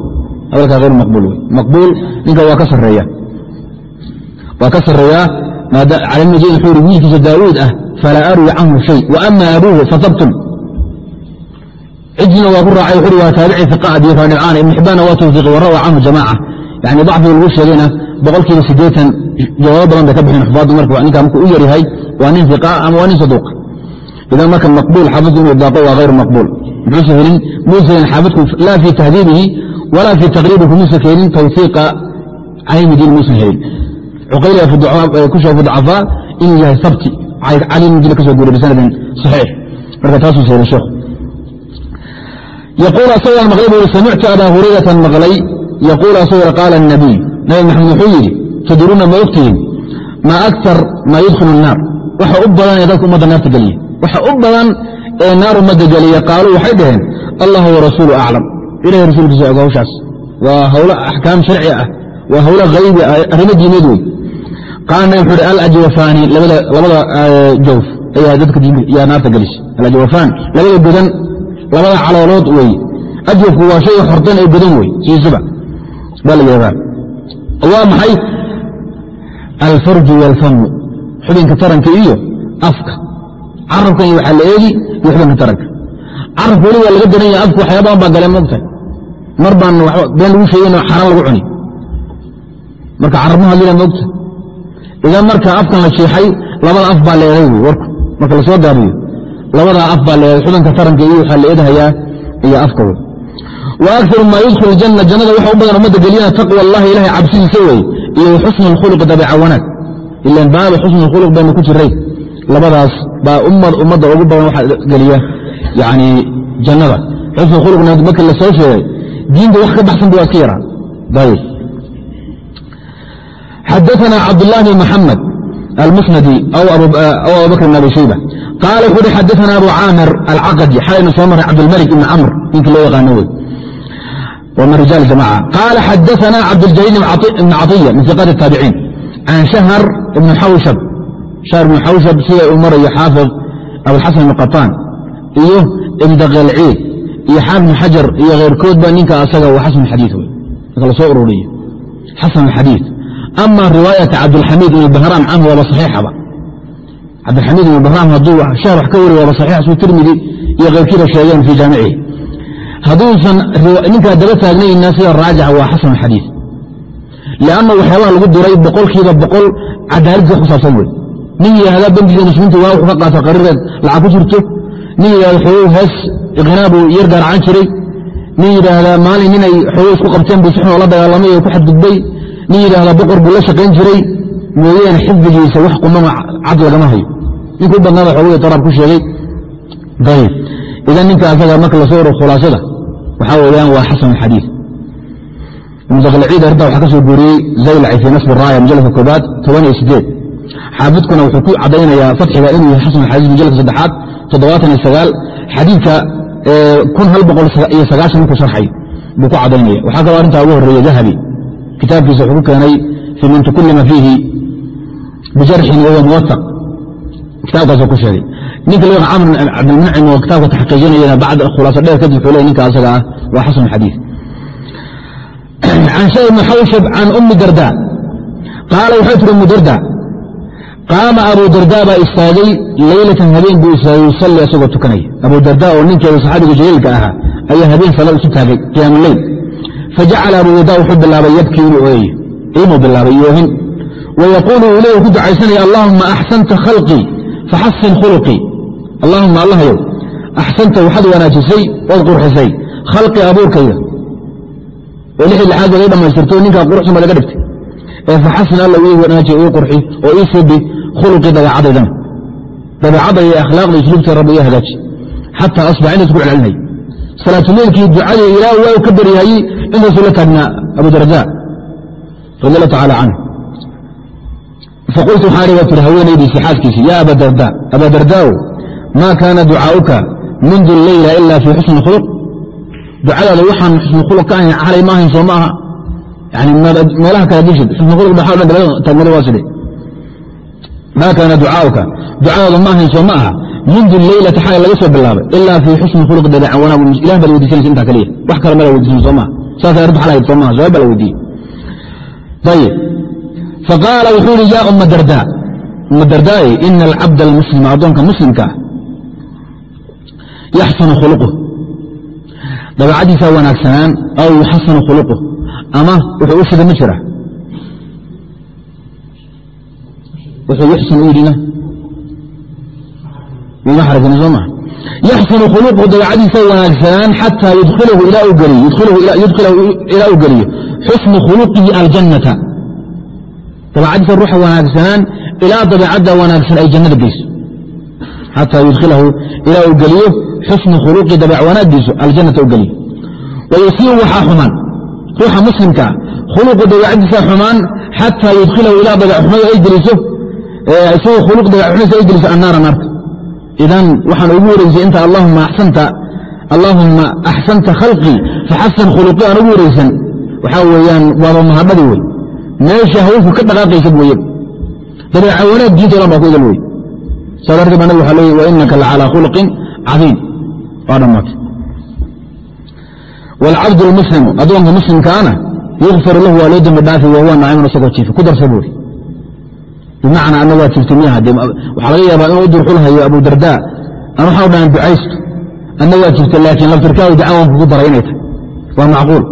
hadalkaa hayru maqbuul wey. Maqbuul ninka waa ka sareeya waa ka sareeyaa diin wuxuu yhi wiilkiisa daawuud ah falaa arwi canhu shay. Wa abuuhu fasabtun cijlina waa ku raacay wuxu hi waa taabici iqa adiifanibcaan ibn xibbaanna waa tawfiiqi wa canhu jamaaca. Yani dacfiga lagu sheegayna boqolkiiba siddeetan jawaabo badan bay ka bixin xufaaddu marka ninkaa markuu u yaryahay waa nin iqa ama waa nin saduuq. Idan marka maqbuul xaafidku inuu daaqo waa hayru maqbuul. Muxuuse helin? Muuse helin laa fii tahdiibihi walaa fii taqriibihi muuse keenin tawfiiqa calimdiin muusan helin cuqayliga ku sheeg fi dacafaa inuu yahay sabti calimdiin ka soo guuriy bisanadin saxiix marka taasuu helin sheekhu yaquul asagoo maqlay buu samictu abaa hurayratan maqlay yaquul asagoo qaala الnabiy nabi maxamed wuxuu yidhi tadruuna ma ogtihiin maa aktar maa yudkhilu الnaar waxa u badan ee dadka ummadda naarta geliya waxa u badan ee naar ummadda geliya qaaluu waxay dhaheen allah warasuulu aclam ilahay rasuulkiisa oga hawshaas. Waa hawlo axkaam sharci ah. Waa hawlo haybi ah arrimo diimeed wey qaala nabi wuxuu hi alajwafaani labada jawf. Ayaa dadka yaa naarta gelisa alajwafaan labada godan labada caloolood wey ajwafku waa shayga xortan ee godan wey siisuba baa la yidhahdaa. Waa maxay? Alfarju waalfamu xubinka taranka iyo afka. Carabkan iyo waxaa la eegi iyo xubinka taranka carabka weli waa laga daran yahay afku baa galeen moogtahay mar baan been lagu sheegayno xaraan lagu cuni marka carab ma hadlina idan marka afkan la sheexay labada af baa la eeday wey warku. Marka la soo gaabiyo labadaa af baa la eeday xubinka taranka iyo waxaa la eedhayaa iyo afka wey akaru maa yudkhilu janna jannada waxa u badan ummadda geliyana taqwa allahi ilahay cabsidiisa wey iyo xusnu اlkhuluqi dabeeca wanaag. Ilan baabu xusnu اlkhuluq baynu ku jiray labadaas baa ummadda ugu badan waxa geliya yani jannada xusnu khuluqna markii la soo sheegay diinta wax ka baxsan bu waa iska yaraa ayb xadaثna cabdالlah bn mxamed almusnadi aw abubakr bn abi shayba qaala wuxu uhi xadaثna abu caamir alcaqadi xalaynu soo maray cabdاlmalik ibn camr ninkii loo yaqaano wey ومن رجال الجماعة قال حدثنا عبد الجليل بن عطية من ثقات التابعين عن شهر بن حوشب شهر بن حوشب سيدة أمر يحافظ أبو iyo ibdaqalciid iyo xaafid xajar iyo khayrkoodba ninka asaga waa xasn xadii w marka la ururiyo xasan xadii ama riwaayata cabdilxamiid ibn bahraam canhu waaba saxiixaba cabdilxamiid ibn bahraam hadduu shahar ka wari waaba saxiix tirmidi iyo khayrkiiba sheegeen fii jaamicihi. Hadduusan ninkaa daba taagnayna sida raajica waa xasan xadii lianna waxyaabaha lagu diray boqolkiiba boqol cadaaladka kusaabsan wey nin yihahda bangiga muslimiinta waa wuxu ka qaato qariireed lacag ku jirto nin yidhahda xogow hees iqnaabu yar gaaracan jiray. Nin yidhaahdaa maalin ninay xogow isku qabteen buu si oola dagaalamay oo ku xadgudbay. Nin yidhaahdaa boqor buu la shaqayn jiray. Mooyaane xifdigiisa wax qumama cad lagama hayo. Ninka u badnaada xogow taraab ku sheegay. Ayb idan ninka asaga marka la soo oro khulaasada waxaa weeyaan waa xasan xadiid ibn daklciid arda waxaa ka guuriyey zaylaci fii nasb raaya mujalladka koobaad toban iyo sideed. Xaafidkuna wuxuu ku cadaynayaa fatxiga inuu yahay xasan xadiis mujalladka saddexaad sagaashan markuu sharxay buu ku cadaynaya waxaa kaloo arrintaa ugu horreeya dahabi. Kitaabkiisa wuxuu ku keenay fii man tukullima fiihi bijarxin wahuwa muwasaq kitaabkaasuu ku sheegay. Ninka l camr cabdilmuncim oo kitaabka taxqiijinayana bacd khulaaso dheer kadib wuxuu leey ninka asaga ah waa xasan xadiis. [CLEARS THROAT] Can shay bni xawshab can ummi darda. Qaala waxay tiri ummu darda qaama abu darda baa istaagay leylatan habeen buu istaagay yusalli asagoo tukanaya abu darda oo ninkeeda saxaabiga jaliilka ahaa ayaa habeen salaad isu taagay qiyaamuleil fajacala abu darda wuxuu bilaabay yabkii inuu ooyayo ilmuu bilaabay yoohin. Wayaquulu uu leeya ku ducaysanaya allahuma axsanta khalqii faxasin khuluqii allahuma allahyow axsanta waxaad wanaajisay ood qurxisay. Khalqii abuurkayga. Oo lixii lixaad baad ii dhammaystirto ninkaa quruxsan baad iga dhigtay ee faxasin alla ii wanaaji ii qurxi oo ii subi khuluqii dabeecadaydana dabeecadda iyo akhlaaqda isluubta rabbi ii hagaaji. Xataa asbax intaas ku celcelinay. Salaatuleylkii ducadii ilaa waa ka baryahayey intaasuu la taagnaa abu darda radi allahu tacala canhu faqultu waxaan iga tiri haweenaydiisii xaaskiisii yaa aba darda aba dardaaw maa kaana ducaa'uka mundu leyla ila fii xusni khuluq? Ducadaada waxaan xusni khuluq ka ahayn xalay ma soo ma aha meelaha kala sidhe maa kaana ducaa'uka ducadaada ma ahayn soo ma aha mundu leylati xalay laga soo bilaabay ilaa fii xusni khuluq dabeecan wanaag ilah baad weydiisanaysa intaa kaliya wax kale mala weydiisan soo maha saasay arrintu soo maha jawaab baa la weydiiyey ayib faqaala wuxuu ihi yaa umma dardaa umma dardaaye ina alcabda almuslima addoonka muslimka yaxsanu khuluquh dabeecadiisaa wanaagsanaan aw yuxasanu khuluquh ama wuxuu u shida ma jira. Wuxuu yuxsan u yidhina xaragani soo maha yaxsanu khuluquhu dabeecadiisa wanaagsanaan xataa yudkhilahu ilaa uu geliyo xusnu khuluqihi aljannata. Dabeecadiisa ruuxa wanaagsanaan ilaa dabeecadda wanaagsan ay jannada geyso. Xataa yudkhilahu ilaa uu geliyo xusnu khuluqi dabeec wanaaggiisu aljannata u geliyo. Wayusiibu waxaa xumaan ruuxa muslimkaa khuluqu dabeecadiisa xumaan xataa yudkhilahu ilaa dabeecxumada ay geliso isagoo khuluq dabeecxumadiisa ay geliso annaara naarta. Idan waxaan ugu wareysay inta allaahumma axsanta khalqii faxasan khuluqii aan ugu wareysan. Waxaa weeyaan waaba mahadhadi wey meesha hawshu ka dhaqaaqaysad weeye dabeeca wanaag diinta o dhan baa ku igal wey saa darteed ba nabig waxa leey wa inaka lacalaa khuluqin cadiim waa dhammaatay waalcabdu almuslimu addoonka muslimkaana yukfaru lahu waa loo dembi dhaafi wahuwa naacimun isagoo jiifa ku darsa buuri bimacnaa ana waa jirta miyaha waxaa laga yaabaa inuu u abu dardaa an waxaa dhahan ducaysto anna waa jirta laakiin laftirkaagu dacwan kugu daray inay tahay waa macquul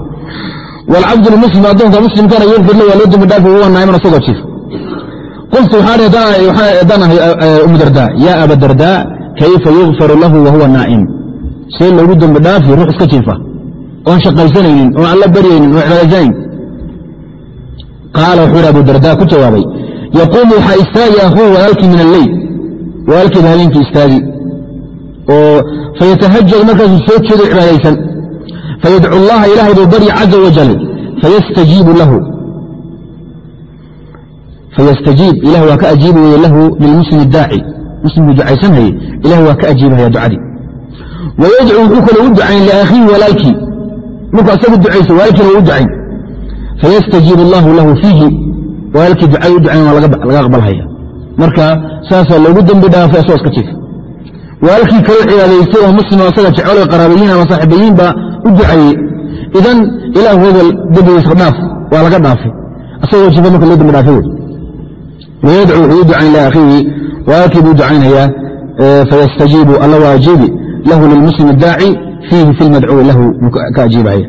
waalcabdu lmuslim addoonka muslimkana yukfir lahu waa loo dembi dhaafi wahuwa naacimun isagoo jiifa qultu waxaan ahay umu dardaa yaa aba dardaa kayfa yukfaru lahu wahuwa naa'im see loogu dembi dhaafi ruux iska jiifa oon shaqaysanaynin oon alla baryaynin oon cibaadaysanayn qaala wuxuu yidhi abu dardaa ku jawaabay yaquumu waxaa istaagi akhuu walaalkii min alleyl walaalkiiba habeenkii istaagi. Oo fayatahajad markaasuu soo jeedo cibaadaysan fayadcu allaha ilaahay buu baryi caza wajal fayastajiibu lahu. Fayastajiib ilah waa ka ajiibi lahu lilmuslim daaci. Muslimkii ducaysanhaye ilah waa ka ajiibahaya ducadii. Wayadcu wuxuu kaloo u ducayn liakhiihi walaalkii markuu asagu ducayso walaalkiina waa u ducayn fayastajiib allahu lahu fiihi. Walaalkii ducay u ducayn waa laga aqbalhaya. Marka saasaa loogu dembi dhaafay asagoo iska jiifa walaalkii kaloo cibaadaystay oo muslim asaga jecolo qaraabayiin ama saaxiibayiin baa u ducaeyey idan ilaahu hebel dembigiisa dhaaf waa laga dhaafay. Asagoo jiifa marka loo dembi dhaafay wey. Wayadcu wuxuu u ducayn liakhiihi walaalkii buu ducaynhayaa fayastajiibu alla waa ajiibi lahu lilmuslim daaci fiihi fi lmadcuwi lahu ka ajiibahaya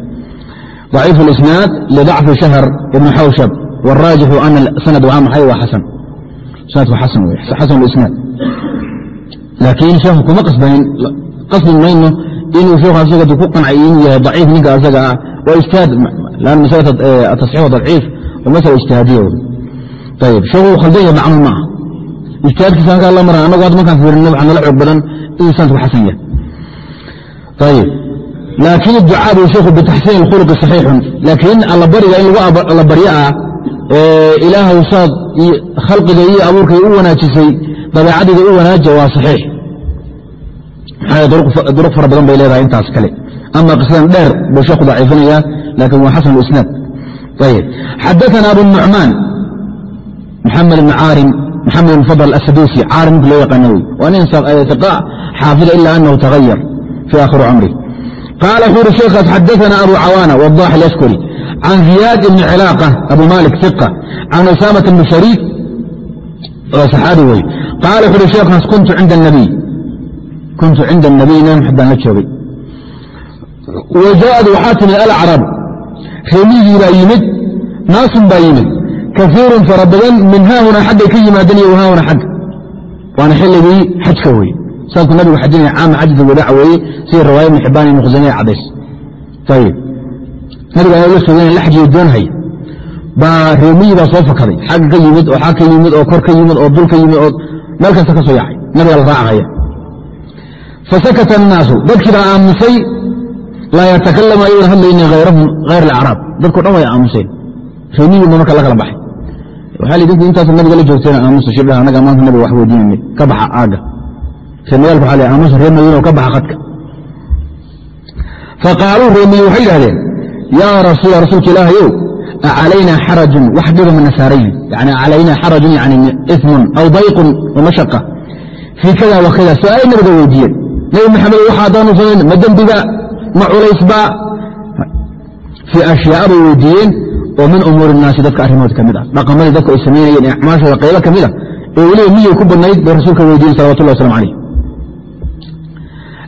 ضaciif اlisnaad lidacfi shahr ibn xawshab wاraajixu ana sanad waa maxay waa xasan sanadku xasan wey xasan isnaad laakiin sheekhu kuma qasbayn qasbi mayno inuu sheekhu asaga ku qancay inuu yahay daciif ninka asaga ah waa ijtihaad lan masala atasxiix tadciif waa masala ijtihaadiya wey ayib sheekhu khaldan yahay macno ma aha ijtihaadkiisa halkaa la mara annagu hadda markaan fiirino waxaa nala xoog badan inuu sanadku xasan yahay ayib laakiin ducaa buu sheekhu bitaxsiin اkhuluqi صaxiixun laakiin allabariga in lagu alla baryo ah ilaahow saad khalqiga iyo abuurkay u wanaajisay dabeecadayda u wanaaja waa saxiix duruq fara badan bay leedahay intaas kale ama qisadan dheer buu sheekhu daciifinaya laakiin waa xasan isnaad xadaana abu nucmaan maxamed ibn caarim maxamed ibn fadl asadusi caarim ninka loo yaqaana wey waa nin iqa xaafida ila anahu tagayar fi akhiri cumri qaala wuxuu uri sheekhaas xadaana abu cawaana wadax alaskuri can ziyaad ibni cilaaqa abu malik iqa can usaamata ibni shariik waa saxaabi wey qaala wuxu uhi sheekhaas kuntu cinda anabiy kuntu cinda anabiy nabi maxamed baan la joogay wajaad waxaa timid alacrab reemigii baa yimid naasun baa yimid kaiirun fara badan min haahuna xaggay ka yimaadeen iyo haahuna xagga waana xilligii xajka weye saasuu nabigu xajinaya caama xajat wadaaca weeye sidii riwaaya ibn xibaan ibn cadays ayib nabiga anoo la soogan la xajiyo doonhay baa reemiyii baa soo fakaday xagga ka yimid oo xag ka yimid oo kor ka yimid oo dul ka yimid oo meel kasta ka soo yaacay la raacaya fasakata annaasu dadkii baa aamusay laa yatakalamu ayuuna hadlayni hayrahum hayr alacraab dadko dhan way aamuseen reemiyii ba marka la baxay waxaa lidinku intaas nabiga la joogteen aamusa shibdhaha annaga maanta nabiga wax weydiinayna ka baxa aagga waxaa la aamusa reer madiina ka baxa khadka. Faqaaluu reemiyi waxay yidhahdeen yaa rasuula rasuulka ilaahayow acalaynaa xarajun wax dhiba mana saaran yihiin yani calaynaa xarajun yani ismun aw dayqun wamashaqa fii kada wa kada su'aalay nabiga weydiiyeen. Nabi maxamed waxa haddaanu samayn ma dembiba ma culaysba? Fii ashyaaa bay weydiiyeen oo min umuuri innaasi dadka arrimood ka mid ah dhaqamadii dadku ay samaynayeen ee acmaashooda qaylo ka mid a ee weliba miyay ku badnayd bay rasuulka weydiiyen salawatullah waslamu calayh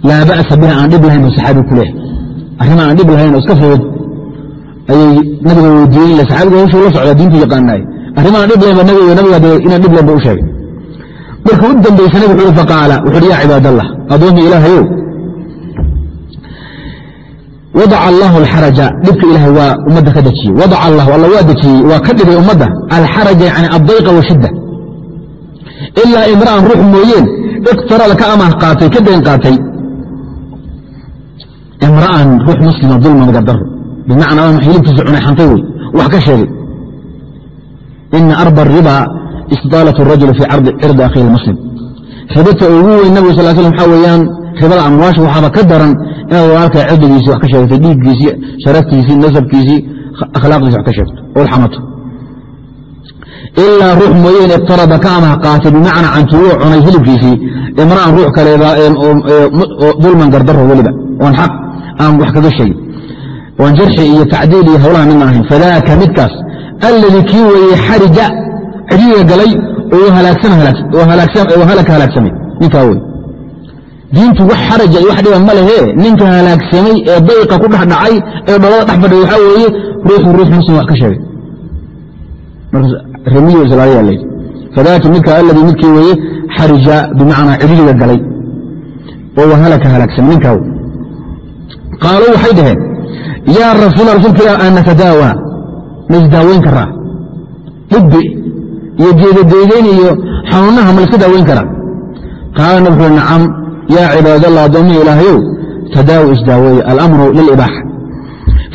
laa ba'sa biha aan dhib lahayn buu saxaabigu ku leehay arrima aan dhib lahayn oo iska fudud ayay nabiga weydiiyeen ila saxaabiga hawshuu la socdaa diintu yaqaanaay arrima aan dhib lahayn ba nabiga nabiga inaan dhib lahayn ba u sheegay. Marka u dambaysa nabig wuxu uhi faqaala wuxu uhi yaa cibaadallah addoomi ilaahayow wadaca allahu alxaraja dhibka ilahay waa ummadda ka dejiyey. Wadaca allahu alla waa dejiyey waa ka dhigay ummadda alxaraja yani addayqa washidda ilaa imra'an ruux mooyeen iqtarada ka amaah qaatay ka dayn qaatay imra'an ruux muslima dulman gadaro bimacnaa hilibkiisa cunay xantay wey wax ka sheegay. Ina arba riba istidaalat rajuli fii cirdi akhihi lmuslim ribata ugu weyn nabig sal slam waxaa weeyaan ribada amwaasha waxaaba ka daran inaad walaalka cirdigiisii wax ka sheegtay dhiiggiisii sharaftiisii nasabkiisii akhlaaqdiisi wax ka sheegto ood xamato ilaa ruux mooyeen iqtarada ka amah qaatay bimacnaa cantuugo cunay hilibkiisii. Imra'an ruux kaleeba dulman gardaro weliba. Oon xaq aan wax kaga sheegin. Oon jarxi iyo tacdiil iyo hawlaha midna ahayn fadaaka midkaas alladii kii weeye xarija cidhiiga galay oo halaka halaagsamay ninkaa wey diintu wax xaraja iyo wax dhiba ma lehee ninka halaagsamay ee dayqa ku dhex dhacay ee dholada dhex fadhay waxaa weeye ruuxu ruux muslim wax ka sheegay. Remiyo islaaliya layidhi fadaaka midka alladii midkii weeye xarija bimacnaa cidhiiga galay oo halaka halaagsamay ninkaa wey qaaluu waxay dhaheen yaa rasuula rasuulka ilah an natadaawa ma isdaaweyn karaa hibbi iyo geedadeydeyn iyo xanuunaha ma laska daaweyn karaa qaala nabig ui nacam yaa cibaadallah addoomihi ilaahayow tadaawi isdaaweeye alamru lilibaaxa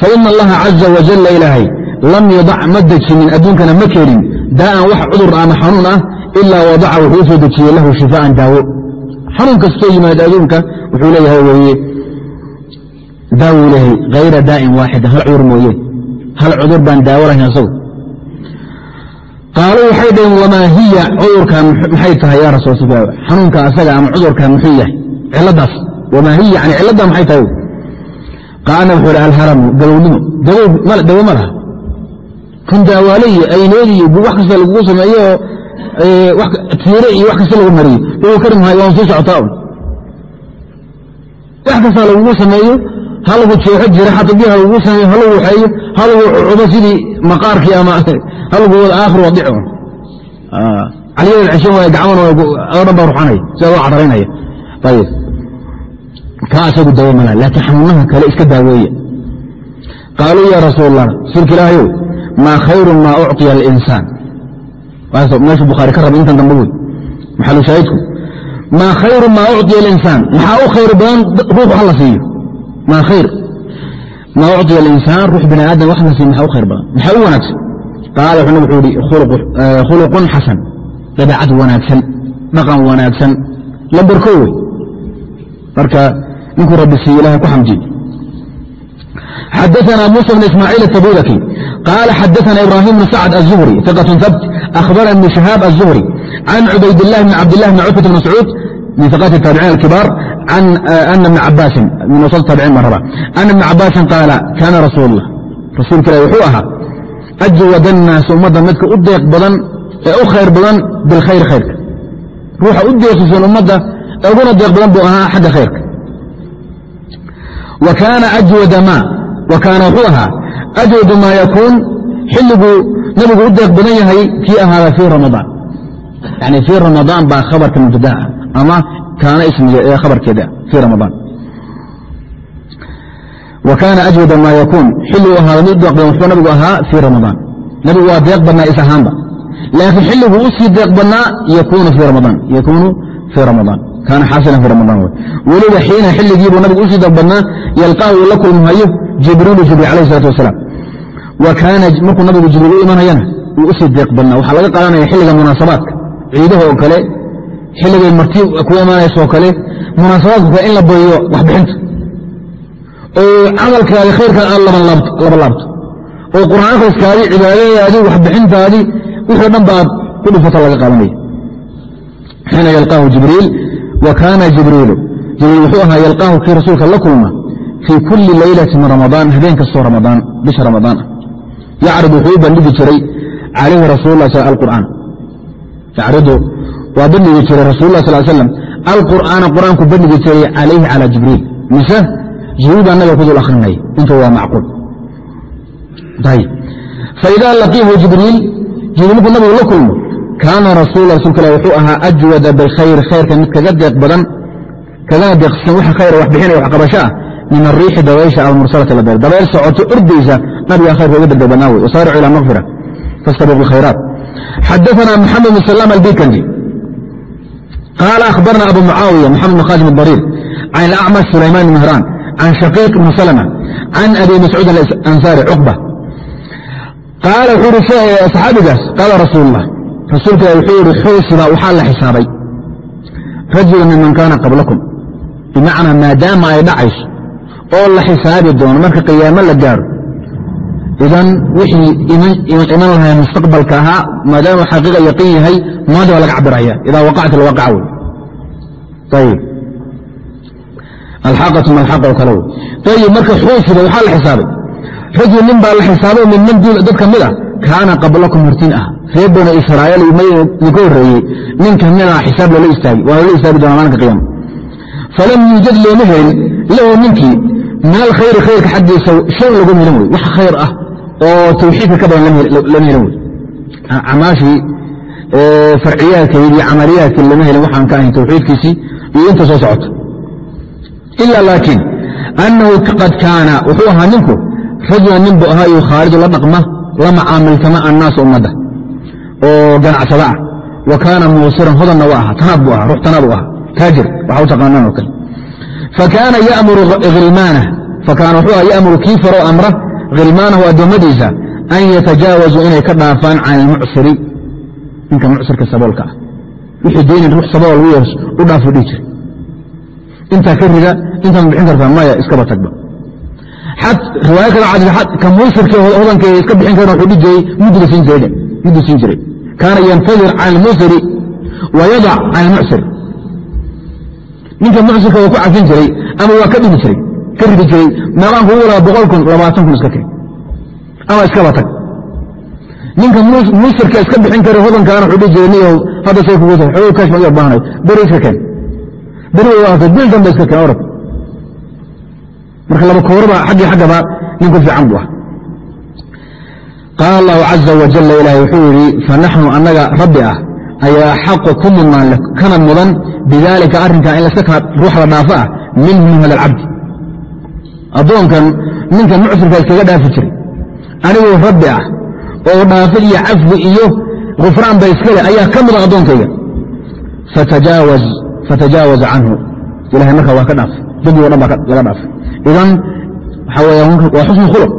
faina allaha caza wajalla ilaahay lam yadac ma dejinin adduunkana ma keenin daa'an wax cudur ama xanuun ah ilaa wadaca wuxuu u soo dejiyey lahu shifaaan daawo xanuun kastoo yimaada adduunka wuxuu leeyahay weeye daawuu leehay hayra daa'in waaxida hal cudur mooye? Hal cudur baan daawo lahayn asagu qaaluu waxay dhaheen wamaa hiya cudurkan maxay tahay yaa rasul xanuunka asaga ama cudurkan muxuu yahay? Ciladaas wamaa hiya yani ciladdaa maxay tahay? Qaana wuxuu hi alharamu gabownimo dawo ma laha. Kun daawaale iyo aynood iyo wax kasta lagugu sameeyo tiire iyo wax kasta lagu mariyo. Lagu kari waan sii socotaa wax kasta lagugu sameeyo ha lagu jeexo jira xatadii ha lagugu sameeyo ha lagu waxeeyo ha lagu cudo sidii maqaarkii ama [LAUGHS] ha lagu wada aakhir wadic un caliyada ceshan waaya gacmana oo dhan baa ruxanaya sida loo cadaraynaya ayib kaa asagu dawo mala laakiin xanuunaha kale iska daaweeya. Qaaluu ya rasuul rasuulka ilaahayow maa khayru maa ucطiya alinsaan. Meeshu bukhaari ka raba intan dambe wey. Maxalu shaahidku? Maa khayru maa ucطiya alinsaan. Maxaa u khayr badan? Ruux wax la siiyo maa khayr maa ucطiya alinsaan ruux bini aadam wax la siiyo maxaa u khayr badan maxaa u wanaagsan qaala wuxuu nabig wuxuu yihi khuluqun xasan dabeecad wanaagsan dhaqan wanaagsan lambarko wey marka ninkuu rabbi siiye ilahay ku xamdiye xadaثna muسى بن ismاعيل التبوذكي قال xadaثna إبراهيم بن سعد الزهري ثقة ثبت أخبرني بن شهاب الزهري عن عبيد الله بن عبد الله بن cتبة بن مسعوud من ثقات التابعين الكبار ana bna cabaasin qaal kaana rasuullah rasuulka ilah wuxuu ahaa ajwad annaas ummadda midka u deeq badan ee u khayr badan bilkhayr khayrka ruuxa u deeqisan ummadda ee uguna deeq badan buu ahaa xagga khayrka wa kaana ajwada maa wa kaana wuxuu ahaa ajwadu maa yakuun xilliguu nabigu u deeq badan yahay kii ahaada fii ramadaan yani fii ramadaan baa khabarka mubtadaca ama kaana ismiga ee khabarkeeda fii ramadaan wa kaana ajwada maa yakuun xilliguu ahaada mid deeq badan wuxuu nabigu ahaa fii ramadaan nabigu waa deeq badnaa is ahaanba laakiin xilliguu u sii deeq badnaa yakunu fii ramadaan yakuunu fii ramadaan kaana xaasilan fii ramadaan weliba xiina xilligiibuu nabigu u sii deeq badnaa yalqaahu uu la kulmahayo jibriilu jibriil alayh isalaatu wasalaam wa kaana markuu nabigu jibriil u imanayana xilligay marti ku imaanaysoo kale munaasabaadka kale in la badiyo waxbixinta. Oo camalkaadi khayrka aad laba laabto oo qur'aan akhriskaadii cibaadadaadii waxbixintaadii wixii dhan ba ku dhufato laga qaadanaya. Xiina yalqaahu jibriil wa kaana jibriilu. Jibriil wuxuu ahaa yalqaahu kii rasuulka la kulma fii kulli leylati min ramadaan habeen kastoo ramadaan bisha ramadaan ah yacridu wuxuu u bandhigi jiray calayhi rasuullah sl alqur'aan. Yacridu waa bandhigi jiray rasuullah sal slam alqur'aana qur'aanku bandhigi jiray calayhi cala jibriil. Mise jibriil nabiga ku dul akhrinaya intuu waa macquul. Ayb faidaa laqiihu jibriil jibriil markuu nabigu la kulmo kaana rasuul rasulka ilah wuxuu ahaa ajwada bilkhayr khayrka mid kaga deeq badan kagana deeqsan waxa khayra wax wax qabasho ah min ariixi dabaysha almursalati la beer. Dabayl socoto ordaysa nabiga khayrka uga degdeg badnaa wey wasaaricu ila makfira fastabiqu khayraat xadaثna mxamed bn salam albikandi qaala akhbarna abu mucaawiya maxamed bn khaasim الضariir can اlacmash sulayman bn mhraan can shaqiiq bn salma can abi mascuud ansari cuqba qaala wuxuu ihi saxaabigaas qaala rasuul اllah rasuulka ilah wuxuu yihi xuusiba waxaa la xisaabay rajula minman kaana qablakum bimacnaa maadaama ay dhacayso oo la xisaabi doono marka qiyaamo la gaaro idan wixii iman lahay mustaqbalka ahaa maadaama xaqiiqa yaqiin yahay maanta waa laga cabiraya idaa waqacat alwaqaca wey ayib alxaqatu malxaqa oo kale wey ayib marka xuusiba waxaa la xisaabay. Rajul nin baa la xisaabay min man dad ka mid a kaana qablakum hortiin ah reer bani israa'iil idinka horreeyey nin ka mid ah xisaab loola istaagi waa loola istaagi doona maalinka qiyaama falam yuujad looma helin lahu ninkii min alkhayri khayrka xaggiisa shay laguma helin wey wax khayr ah oo tawxiidka ka badan lama helin wey camaashii farciyaadkeydii camaliyaadkii lama helin waxaan ka ahayn tawxiidkiisii iyo inta soo socota. Ila laakiin annahu qad kaana wuxuu ahaa ninku rajulan nin buu ahaa yukhaalidu la dhaqma la macaamiltama annaas ummadda oo ganacsada ah. Wa kaana muusiran hodanna wa ahaa tanaad buu ahaa ruux tanaad u ahaa taajir waxa u oo kale. Fakaana yamuru hilmaanah fakaana wuxuu aha yamuru kii faroo amra khilmaanahu addoommadiisa an yatajaawazuu inay ka dhaafaan can ilmucsiri ninka mucsirka saboolka ah. Wixii deynin ruux sabool lagu yeers u dhaafuu dhihi jira intaa ka rida intaan bixin kartaa maya iskaba tagba riwaaya kale cad ka muusirka hodanka iska bixin karan wuxuu dhihi jiray siin jiray muddu siin jiray. Kaana yantadir can ilmuusiri wa yadac can ilmucsir ninka mucsirka waa ku cafin jiray ama waa ka dhigi jiray ka ridi jiray meelaan kugu walaa boqol kun labaatan kun iska keen ama iskaba tag. Ninka muusirka iska bixin kara hodankaana wuxuu dhihi jiray niyow hadda say kugu tahay xogow kaash ma u baahanayo beri iska keen. Beri way waatay bil dambe iska keen orad marka laba kooraba xaggii xaggaba nin ku fiican buu ah qaala allahu caza wajalla ilaahay wuxuu yidhi fanaxnu annaga rabbi ah ayaa axaqu ku mudnaan leh kana mudan bidaalika arrinkan in laska ruux la dhaafo ah minhu min hada alcabdi addoonkan ninka mucsirka iskaga dhaafi jiray. Aniguu rabbi ah oo dhaafid iyo cafwi iyo khufraan ba iskale ayaa ka mudan addoonkayga. Fatajaawaza canhu. Ilahay markaa waa ka dhaafay dembigo dhan baa laga dhaafay. Idan waa xusnu khuluq.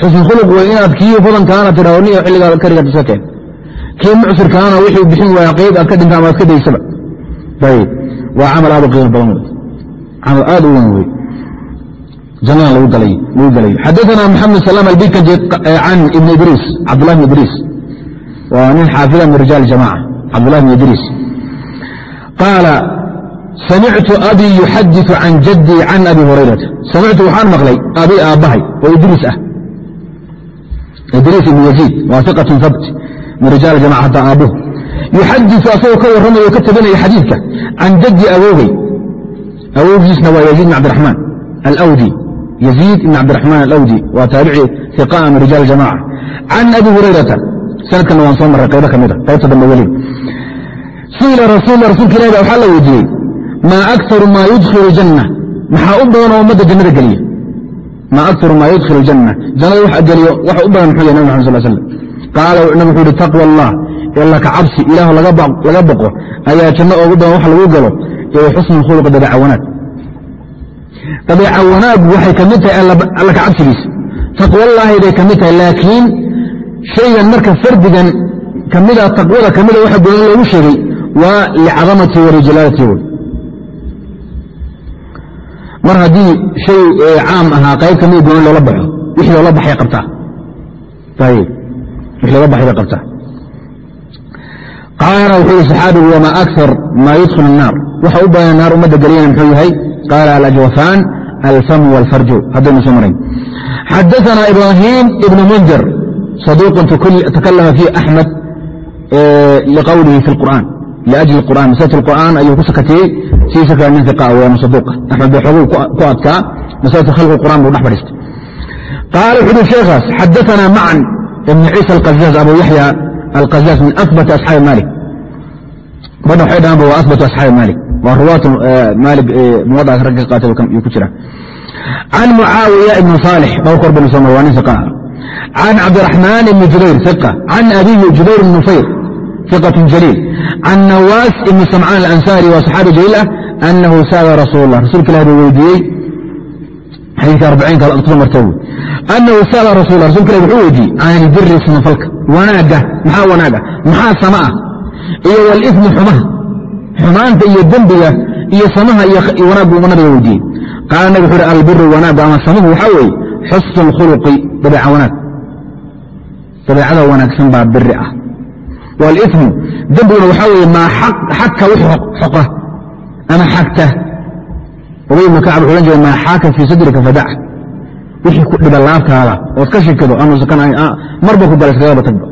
Xusn khuluq wey inaad kii badankaana tidhao niyo xilligaada karigaad iska keen. Kii mucsirkaana wixii bixin waaya qayb aad ka dhinta ama aad ka daysaba. Ayb waa camal aad u qiimo badan camal aad u weyn wey janaa lagu galayo xadaana maxamed salaam albikaji eh, can ibn idriis cabdulahi bn idriis waa nin xaafida min rijaal jamaca cabdulahi bn idriis qaala samictu abii yuxadiثu can jaddii can abi hurayrata. Samictu waxaan maqlay abi aabbahay oo idriis ah. Idriis ibn yaziid waa habt min rijaal jamaca hata aabuhu yuxadiثu asagoo ka warramayo ka tabinaya xadiidka can jaddii awogey awowgiisna waa yaziid bn cabdiraxmaan alawdi yaziid ibn cabdiraxmaan alawdi waa taabici iqa min rijaal jamaca can abi hurayrata sanadkanna waan soo marray qaybo ka mida qaybta dambe weliba su'ila rasuul rasulka ilahi ba waxaa la weydiiyey maa aktaru maa yudkhilu janna maxaa u badan oo ummadda jannada geliya maa aktaru maa yudkhilu janna jannada wax geliyo waxa u badan muxuu yahy nabi maxamad sal slam qaala nabi wuxuu uhi taqwa allah ila ka cabsi ilaah laga boqo ayaa janno oogu badan wax lagu galo iyo xusnu khuluq dabeeca wanaag dabeeca wanaag waxay ka mid tahay alla ka cabsigiisa taqwallaahi bay ka mid tahay laakiin shaygan marka fardigan kamida taqwada kamida waxa gooni loogu sheegay waa licadamati warijlaalati wey mar haddii shay caam ahaa qayb kamida gooni loola baxo wixii loola baxay qabtaa ayb wixii loola baxay bay qabtaa qaala wuxuu yihi saxaabigu wamaa akar maa yudkhil الnaar waxa u badan naar ummadda geliyana muxuu yahay qaala alajwafaan alfamu wاlfarju haddaynu soo marayn xadaثna ibrahim ibn mundir صaduuq takalama fi axmed liqowlihi fi اlqur'an liأjli اqur'an masalة اlqur'an ayuu ku sakatiyey siisa kale nin iqa weeyaan saduuqa axmed bay xoguu ku adkaa masalatu khalqi اlqur'an buu dhex fadhiistay qaala wuxuu uhi sheekhaas xadaثna macan ibn ciisa alqazaaz abu yaxya alqazaaz min ahbat asxaabi malik badha waxay dhahanba waa ahbatu asxaabi malik waa ruwaatu maali muwadaka ragga qaatay yuu ku jira. Can mucaawiya ibni saalix dhowr kor banu samar waa nin iqa can cabdiraxmaan ibni jubayr iqa can abihi jubayr ibn nufayr iqatun jaliil. Can nawaas ibni samcaan alansaari waa saxaabi jaliil ah anahu sa'ala rasuul allah rasuulka ilah buu weydiiyey xadiidka arbiciinka kuso marta anahu sa'ala rasul rasulka ilah wuxuu weydiiyey can ilbiri samafalka wanaagga maxaa wanaaga? Maxaa sama ah iyo walismi xumaha xumaanta iyo dembiga iyo samaha iyo wanaaggu nabiga weydiiyey. Qaala nabig uhi albiru wanaaggu ama samahu waxaa weeye dabeeca wanaag. Dabeecada wanaagsan baa biri ah. Walismu dembiguna waxaa weeye maa xagka wix xoqa ama xagta ubay ibnu kacab wuxu ohan jiray maa xaaka fii sadrika fadac wixii ku dhiba laabtaada ood ka shikado anuusakan marba ku gala iskagaba tagba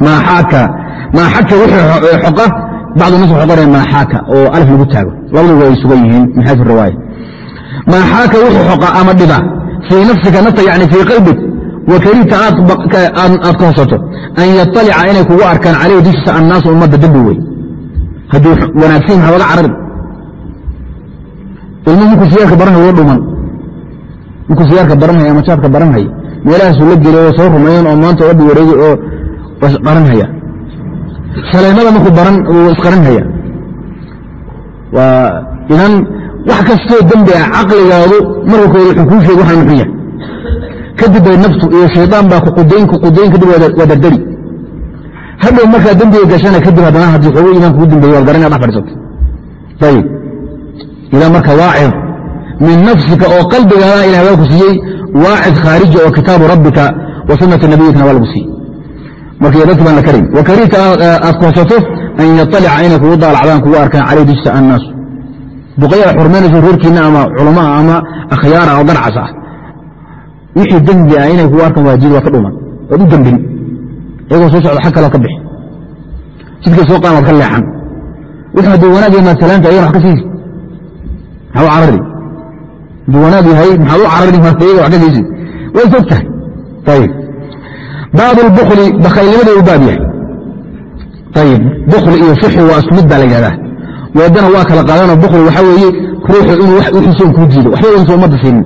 ayib maa xaaka maa xaka wixii xoqa bacdu nas waxuu qoraya maa xaaka oo alif lagu taago. Labadu way sugan yihiin min riwaaya maa xaaka wixii xoqa ama dhiba. Fii nafsika nafta yani fii qalbig wakarita aad kohsato an yaطalica inay kugu arkaan calayhi dushiisa annaasu ummadda dembi wey. Hadduu wanaagsan maxaa laga cararin ilmu markuu siyaarka baranhay wa dhuman. Markuu siyaarka baranhaya ama jaabka baranhaya meelahaasuu la gelay oo soo rumeeyan oo maanta oga wareegay oo qaranhaya saleemada markuu isqaranhaya idan wax kastoo dembi ah caqligaadu marka kood wuxuu kuu sheeg waxaan yahay. Kadib bay naftu iyo shaydaan baa kuqudayn kuqudayn kadib waa dardari. Hadhow markaa dembiga gashana kadib haddana haddii xoogo iimaan kugu dambeeye waad garan inaad dhex fadhiisato ayib idan marka waacid. Min nafsika oo qalbigaada ilah waa ku siiyey waacid khaariji oo kitaabu rabbika wa sunnati nabiyikana waa lagu siiyey marka dadki baan la karin. Wakarita aad kohsato an yaطalica inay kugu daalacdaan kugu arkaan calay dujsa annaasu duqayaa xurmaynayso reerkiina ama culamaa ama akhyaara oo garcas ah wixii dembi ah inay kugu arkaan waajid waa ka dhuman. Waad u dembin. Iyagoo soo socda xag kaloo ka bixi. Jidkay soo qaan waad ka leexan. Wuxuu hadduu wanaag yahay maasalaanta ayana wax ka siisi maxaa u carari. Hadduu wanaag yahay maxaad u carari iyaga wax ka siisi way fog tahay. Ayib baab اlbkli bakaylnimadii u baab yahay. Ayib bukli iyo sixi waa isku mid baa la yidhahdaa weedana waa kala qaadanoo bukli waxaa weeye ruuxu inuu wixiisoon kuu diido waxba unsa ummadda siinin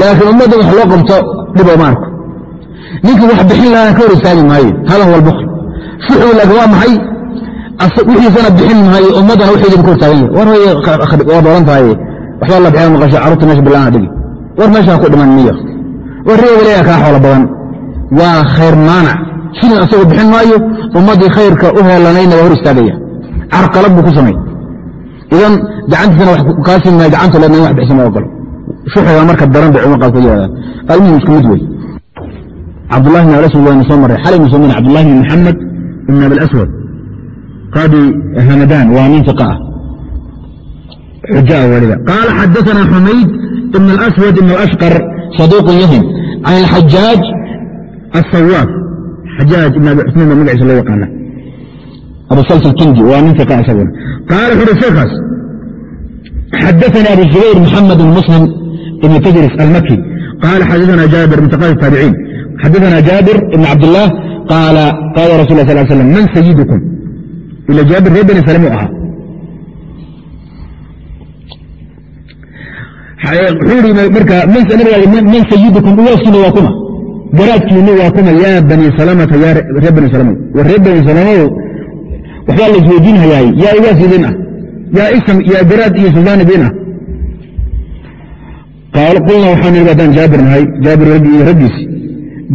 laakiin ummadda wax loo qabto dhib ooma arko. Ninkii wax bixin lahaa ka hor istaagi maayo hada huwa albukl sixu laakiin waa maxay? Wixiisana bixin maayo ummaddana waxeedin ka hor taagan yahay war waa dooran tahay. Waxbaa la bixiya maqasho carruurta meesha bilaana dhigi. War meeshaa ku dhiman miyo war ree hebel yaa kaa xoolo badan waa khayr maanac shilin asagoo bixin maayo ummaddii khayrka u heelanayna waa hor istaagaya. Carqalad buu ku samay. Idan gacantiisana wax kaa siin maayo gacanta leedna in wax bixisa ma ogolo. Shuxiga marka daran bay cumar qaarkood yidhahdaan almuhim isku mid wey cabdullahi ibn alaswad waynu soo marray. Xalay marray cabdullahi ibn maxamed ibn abilaswad qaadi hamadan waa nin fiqa ah. Xuja weliba qaala xadaثana xumayd ibn alaswad ibn alashqar saduuq yahim can alxajaaj asawaab xajaaj ibn abi xusmaan baa magaciisa loo yaqaana abusalsal kindi waa nin fiqa isaguna qaala wuxuuhi sheekhaas xadaثna abu zubayr muxamed bn muslim ibn tajris almaki qaala xadaana jaabir min taabiciin xadaana jaabir ibn cabdillah qaala qaala rasul lah sal slam man sayidukum ila jaabir reer bani salemu ahaa wuxuu marka man sayidkum uwaafkiina waa kuma garaadkiina waa kuma yaa bani salamata yaa reer bani salamo war reer bani salamow waxbaa la isweydiinhayaay yaa uwaas idin ah yaa ism yaa garaad iyo suldaan idin ah. Qulna waxaan nihi haddaan jaabir nahay jaabir iyo raggiisi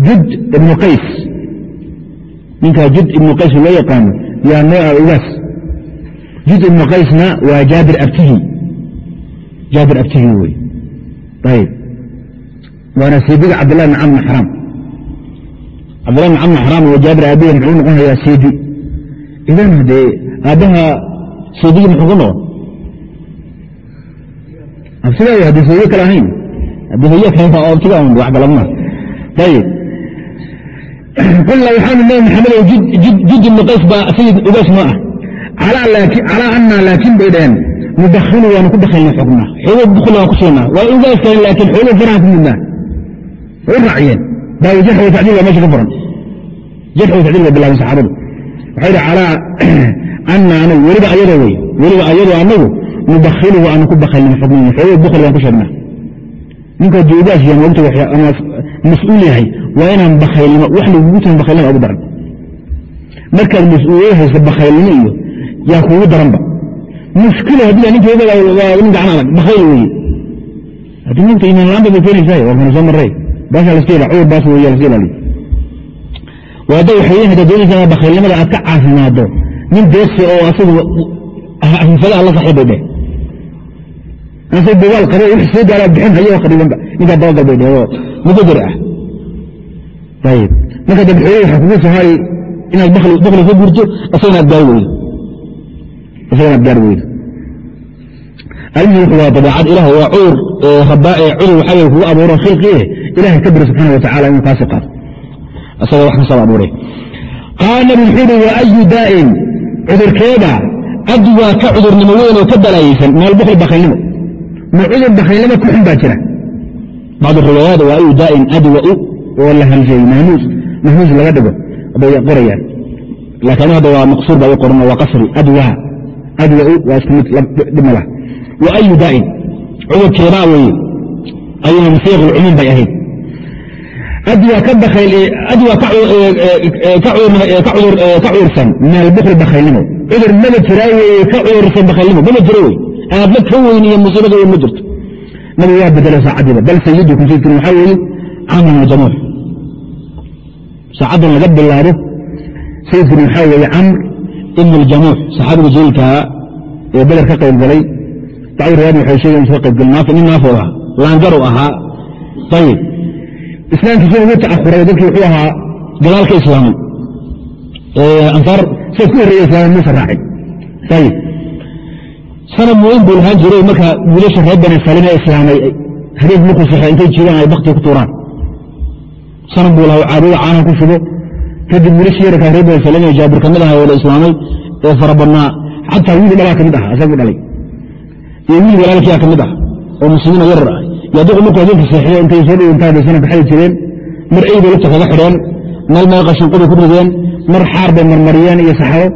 jud ibnu qays. Ninkaa jud ibnu qays loo yaqaano yaa nooca ugaas jud ibnu qaysna waa jaabir abtihi jaabir abtihi wey ayb waana seediga cabdillah bn camr xaraam cabdillah bn camr xaraam oo jaabir aabihi muxuu noqonayaa seedi idan dee aabbaha seedigi muxuu ku noqon. Abtiga haddii seediye kale ahayn. Hooye kale abtiga un wax galabma ayib qulna waxaanu nabi maxamed jud ibnu qays baa sayid ugaas noo ah. Calaa anna laakiin bay dhaheen mudakhilu waanu ku dakhalna xogna xoolo bukhl waan ku siinaa waa ugaaskan laakiin xoolo farahan ku mudnaa way raaciyeen baa meesha ka furan tacdiil bay bilaabeen saxaabadu waxay idhi calaa anna anagu weliba ayadoo wey weliba ayadoo anagu mudakhiluhu aanu ku dakhalnin xogna xoolo bukhl waan ku sheegnaa ninka haddii ugaas yahay moogta ama mas'uul yahay waa inaan bakhaylnimo wax lagugu tahan bakhaylnimo ugu daran markaad mas'uuliyad haysa bakhaylnimo iyo yaa kuugu daranba mushkila haddii ninkeeda waa nin gacan adag bakhayl weeye haddii mogta imaan la'aanta bay keenaysaa waa kana soo marray baasha laska ila cudur baas weeye laska ilaaliyo waada waxay hadda doonaysaa bakhaylnimada aad ka caafimaado nin deeqsi oo asagu hifadaha la [LAUGHS] saxiibay dheh ase bogaal qabo wix soo gaara bixin hayo qariibanba ninkaa dabagal bay dheh oo mudadar ah marka dabxooye waxa kugu soo hari inaad bakli ka gurto asagana aad gaari weydo isagana aad gaari weydo almuhim waa dabeecad ilaah waa cudur rabaae cudur waxaa kugu abuuro khilqieh ilahay ka biri subxaana watacala inuu kaasi qaado. Asagoo wax ka soo abuuray. Qaala uhi wa ayu daa'in cudurkeeda adwaa ka cudurnimo weyn oo ka balaayeysan min albukli bakhaylnimo ma cudur bakhaylnimo ku xun baa jira. Bacd riwaayaat waa ayu daa'in adwau oo la hamseeyey mahmuus mahmuus laga dhigo bay qorayaan. Laakiin hadda waa maqsuur baa qoran waa qasri adwa adwau waa isku mid dhibma lah wa ayu daa'in cudurkeedaa weeye ayuna masiiq lcumuum bay ahayd adwa ka cudursan min albukli bakhaylnimo cudur maba jiraa weeye ka cudursan bakhaylnimo maba jiro wey aadla ka weyn iyo musiibada weyn ma jirto nabigu waa bedelay saacadiiba bal sayidukum sayidkin waxaa weeye camr jamuux saacaddan laga bilaabo sayidkin waxaa weeye camr ibn aljamuux saxaabiga jaliilkaa ee beder ka qayb galay. Bacdi riwaayad waxay sheegayen iska qayb galay. Nin naafoo ahaa laangaru ahaa. Ayib islaamkiisa ugu ta'ahuray dadkii wuxuu ahaa gadaal ka islaamay. Ansaar sidaas ku horreeya islaamay muuse raacay ayib sanab weyn buu lahaan jiray marka wiilasha reer bani salim ee islaamay habeenk markuu sexo intay jiraan ay bakti ku tuuraan. Sanab buu lahaa caadada caanaha ku shubo kadib wiilashii yarkaa reer bani ee jaabir ka mid aha wala islaamay ee fara badnaa. Xataa wiil dhalaa ka mid aha asagu dhalay. Iyo wiil walaalkiyaa ka ah oo muslimiina yarar ah yaduqu markuu habeenka seexiyo intay soo dhowintaan bay sanabka xadi jireen mar ey bay lafta kaga xidheen meel meel qashinqubay ku rideen mar xaar bay marmariyeen iyo saxaro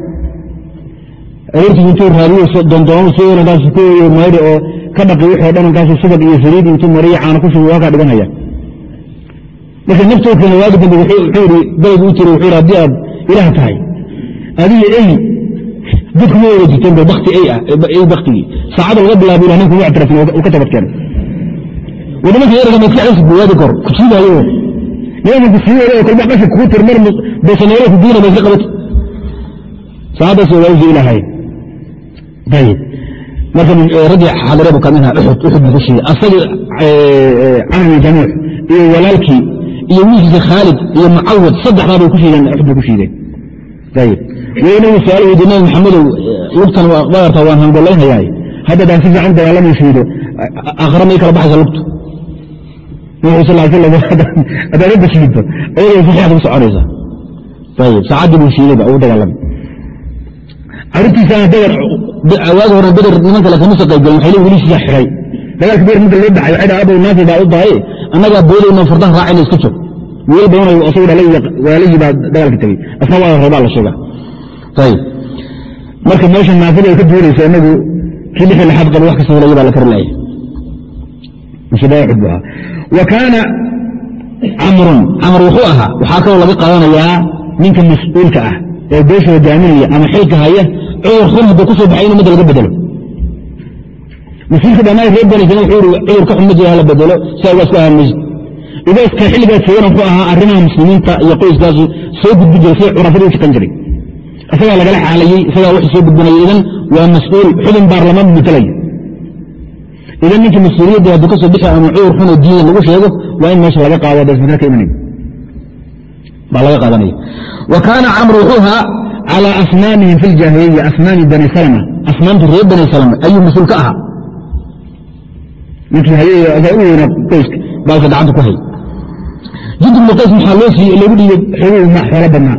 aroortiis intuu raadiyo doondoomo soo markaas ku mayri oo ka dhaqi wixii o dhan markaasu subag iyo saliid intuu mariyo caana ku shubi waa kaa dhiganhaya marka naftoo keena waagi dambe wuxuu yidhi beled u tiri wuxuu yidhi haddii aad ilaah tahay adiga ey dadku ma wada jirteen ba bakti ey ah ey baktigii. Saacada laga bilaabo ilah ninku ma ictirafin u ka tabad keenay waddamanka yarga maskaxdiisa buwaadi kor kujiidayo nimanka kusiidayo kolba qasha kuu tirmar besaneero ku diina mayska qabato saxaabadaas waa uji ilaahay. Ayib marka raggii xaadireebu ka minha uxud uxud buu ku shiiday asagii camr bin jamuux iyo walaalkii iyo wiilkiisa khaalid iyo mucawad saddexdaa bay ku shiideen uxud bay ku shiideen weynagu su'aal weydiy nabi maxamedow lugtan badarta waan hangolaynhayaay hadda si fiican dagaalamay shiido aakhira may kala baxaysa lugtu. Nabi sal slam haddaad inta shiidto ayadoo saxiixda ku soconaysa. Ayib saacaddii buu shiidayba ugu dagaalamay. Arrintiisana beder waagi hore beder nimanka le kama soo waxay le wilishiisa xidhay dagaalka beder marka laga dhacay waxay dhaha abow naasi baa u dahay annagaa boodayno fardaha raacayna iska joog wiil badan asagu walaalihii baa dagaalka tegey asna waa reebaa la sheegaa ayib marka meesha naafida ka duuraysa inagu kii lixi lixaad qaba wax kasta walaya baa la kari laaya mushadaxud buu ahaa. Wa kaana camrun camr wuxuu ahaa waxaa kaloo laga qaadanayaa ninka mas'uulka ah ee beesha hogaaminaya ama xilka haya cudur xun hadduu ku soo baxay in ummadda laga bedelo mas'uulka dhammaan reer banaysan wuxuu yiri cudur ka xun ma jira hala bedelo si ugaas ku ahaan mayso ugaaska xilligaa joogana wuxuu ahaa arrimaha muslimiinta iyo qoyskaasu soo gudbi jiray sida curafadii u shaqan jiray. Isagaa lagala xaalayey isagaa wixii soo gudbinaya idan waa mas'uul xubin baarlamaan matalaya idan ninka mas'uuliyadda hadduu ka bixi ama cudur xun oo diina lagu sheego waa in meesha laga qaado dasbitaal ka imanaya baa laga qaadanaya wa kaana camru wuxuu ahaa calى asnaamihim fi ljaahiliya asnaami bani salma asnaamta reer bani salma ayuu mas'uul ka ahaa ninkii hayaa u weyna qoyska baalka gacanta ku hay. Jid ibnu maxaa loo siiyey lagu dhiibay xooguu ma xoolo badnaa.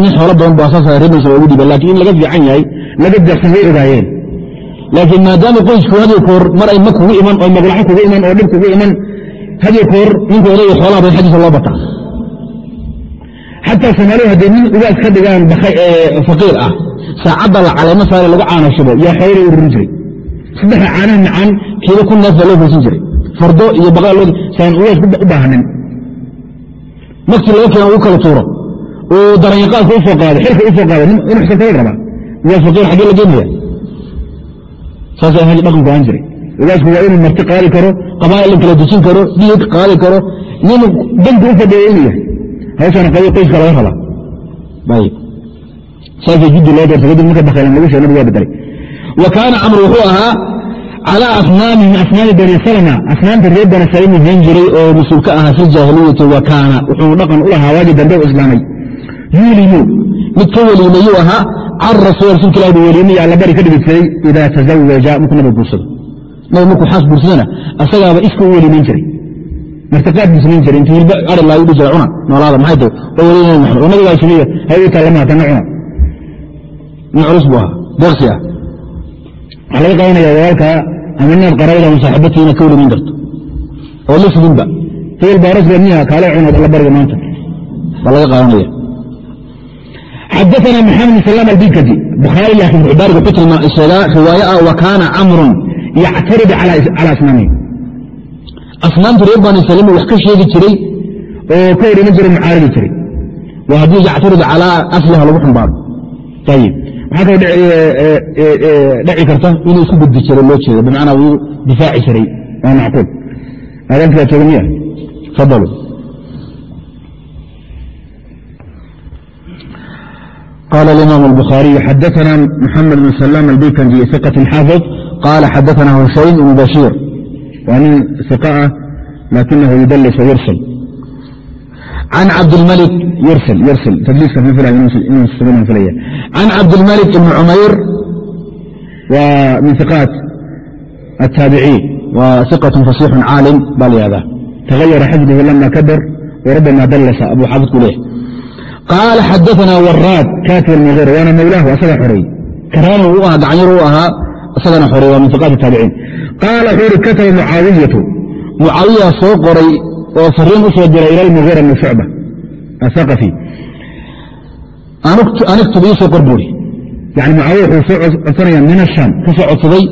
Nin xoolo badan bu asaasa reer lagu dhiibay laakiin in laga fiican yahay laga deeqsan way ogaayeen. Laakiin maadaama qoysku hadiyo koor mar ay ma kugu iman oo maglaxo kugu iman oo dhib kugu iman hadiyo koor ninka odaya xoolaha badan xaggiisa loo bataa. Xataa soomaalidu hadday nin ugaas ka dhigaan faqiir ah saacadda la caleemo saare lagu caanashubo yaa xoolada ururin jiray saddexda caanaha macaan kiiba kun neef baa loo faysan jiray fardo iyo baqaal saan ugaas u laga keena uu kala tuuro oo daranyaqaadka u soo qaado xilka u soo qaado inu xisabtay rabaa ugaas faqiir xaggee la geenaya saasay ahaan dhaqanku ahaan jiray ugaasku waa inuu marti qaadi karo qabaa'il in kala dejin karo dhiig qaadi karo nin danka u fadhiya inuu yahay hawshan qabo qoyska laga rabaa saasay jiddi loo doortay kadib marka bakaylan lagu sheeg nabigu waa bedelay wa kaana camru wuxuu ahaa calaa asnaamihim asnaami bani salma asnaamta reer bani salma hayn jiray oo mas'uul ka ahaa fi jaahiliyati wa kaana wuxuu dhaqan u lahaa waagi dambe u islaamay yuuliyu mid ka weliimayuu ahaa can rasul rasuulka ilah buu weliimaya alla bari ka dhigidsaday idaa tazawaja markuu nabiga guursado nabi markuu xaas guursadana asagaaba iska u weliimayn jiray martiqaad buu samayn jiray intuu hilba ari laagu dhihi jira cuna noolaada maxay tahay oo weli nabi oo nabigaa sameeya hayutaa lama hatana cuna nin culus buu ahaa deeqsi ah waxaa laga qaadanaya walaalkaa ama inaad saaxiibatii inaad ka welimayn karto oo la fudinba hebel baa rasga miya kaale cuna alla maanta baa laga qaadanaya xadaثna mxamed bn salam albikadi bukhaari laakiin buxbaariga wuxuu tilmaa sheegaa riwaaye ah wa kaana camrun yactarid cala asnaamihi asnaamta reer bani salima wax ka sheegi jiray oo ka hor iman jiray mucaaridi jiray waa haddii yactarid calaa asliha lagu xumbaaro ayib maxaa kaloo dheci karta inuu isku gudbi jiray loo jeedo bimacnaa wuu difaaci jiray waa macquul aadaanka baa jooga miya fadalu قال الإمام البخاري حدثنا محمد بن سلام البيكندي ثقة حافظ قال حدثنا هشيم بن بشير ومن ثقاء لكنه يدلس ويرسل an cabdlmalik an cabdilmalik ibn cumayr waa min iqaat ataabiciin waa iqatu fasixun caalim baa lahadaa tahayara xajbuhu lama kabar warabama dallasa abu xaabid ku leeh qaala xadaana waraad katib almuiir waana mawlaahu asagaa xorey karaana u aha gacanyar u ahaa isagana xorey waa min iqaat taabiciin qaala wuxuu ihi kataba mucaawiyatu mucaawiya soo qoray oo fariin u soo soo diray ila mugiira bn shucba. Aaqafi aniktub iisoo qor buuri yani mucaawiya wuxuu soo codsanaya min ashaam ka soo codsaday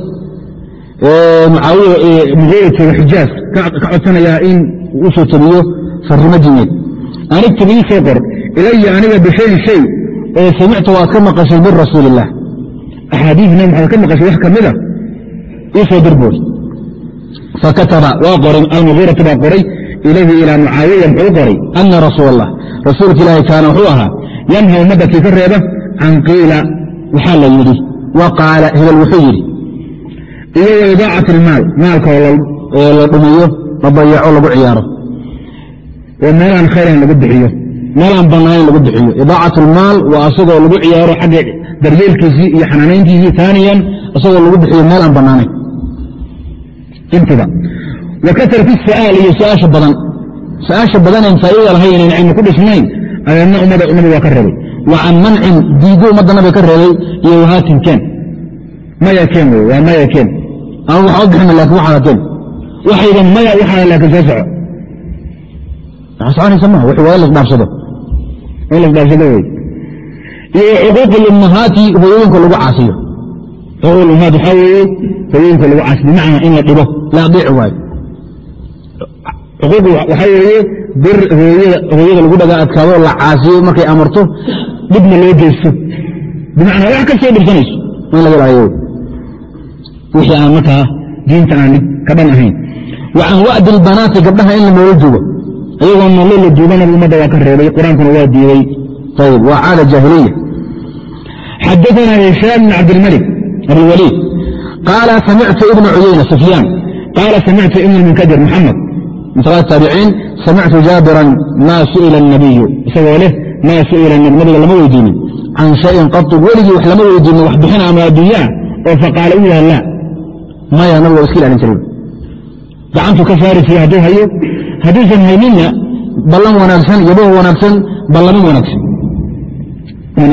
mucaawiya mugiira jooga xijaas ka codsanayaa in u soo tobiyo farrimo diimeed aniktub iisoo qor ilaya aniga bishayn shay oo samicta waad ka maqashay min rasuulilah axaadiis nabi maxamed ka maqashay wax ka mida iisoo dir buuri fakataba waa qoray almugiiratu baa qoray ilayhi ilaa mucaawiya muxuu qoray ana rasuul allah rasuulka ilaahi kaana wuxuu ahaa yanha ummadakii ka reeba can qiila waxaa la yidhi wa qaala hebel wuxuu yidhi iyo wa idaacat ilmaal maalka oo la dhumiyo la dayaco lagu ciyaaro oo meelaan khayran lagu bixiyo meelaan bannaanin lagu bixiyo idaacat ilmaal waa asagoo lagu ciyaaro xagga daryeelkiisii iyo xanaanayntiisii taaniyan isagoo lagu bixiyo meel aan bannaanayn intiba wa kasrati sa'aal iyo su'aasha badan. Su'aasha badaneen faa'iida lahayn aan cilmi ku dhisnayn adeedna ummada nabi waa ka reebay. Wa mancin diido ummadda nabiga ka reebay iyo wahaatin keen. Maya keen wey waa maya keen. Ama waxba bixina laakin waxaada keen waxayda maya waxaada laakin soo soco. Waxaa soconaysa maha waa lasdhaafsado in lasdhaafsado wey iyo xuquuq hooyooyinka lagu caasiyo. Xuquuq waxaa weeye hooyooyinka lagu caasiyo bimacnaa in la dhibo la adeeci waayo xuquuq waxaa weeye bir hooyada lagu dhagaa adkaado la caasiyo markay amarto dhibna loo geysto bimacnaa wax kastoo dhibsanayso. In laga ilaaliyo wixii aan markaa diinta aan ka dhan ahayn. Wa can wa'di ilbanaati gabdhaha in la noola joogo. Iyagoo nolol la duubanaba ummadda waa ka reebay qur'aankuna waa diiday. Ayb waa caada jaahiliya. Xadaثna hishaam bn cabdilmalik abulwaliid qaala samictu ibna cuyayna sufyaan. Qaala samictu ibn munkadir muxamed min taabiciin samictu jaabiran maa su'ila الnabiyu isagoo leh maa su'ila nabiga lama weydiinin can shayin qatu weligii wax lama weydiinin wax bixina ama adduunyaa oo faqaala u yaha la maya nabiga iska ilaalin jiray gacantu ka saari hadduu hayo hadduusan hayninna ballan wanaagsan yabaho wanaagsan ballamin wanaagsan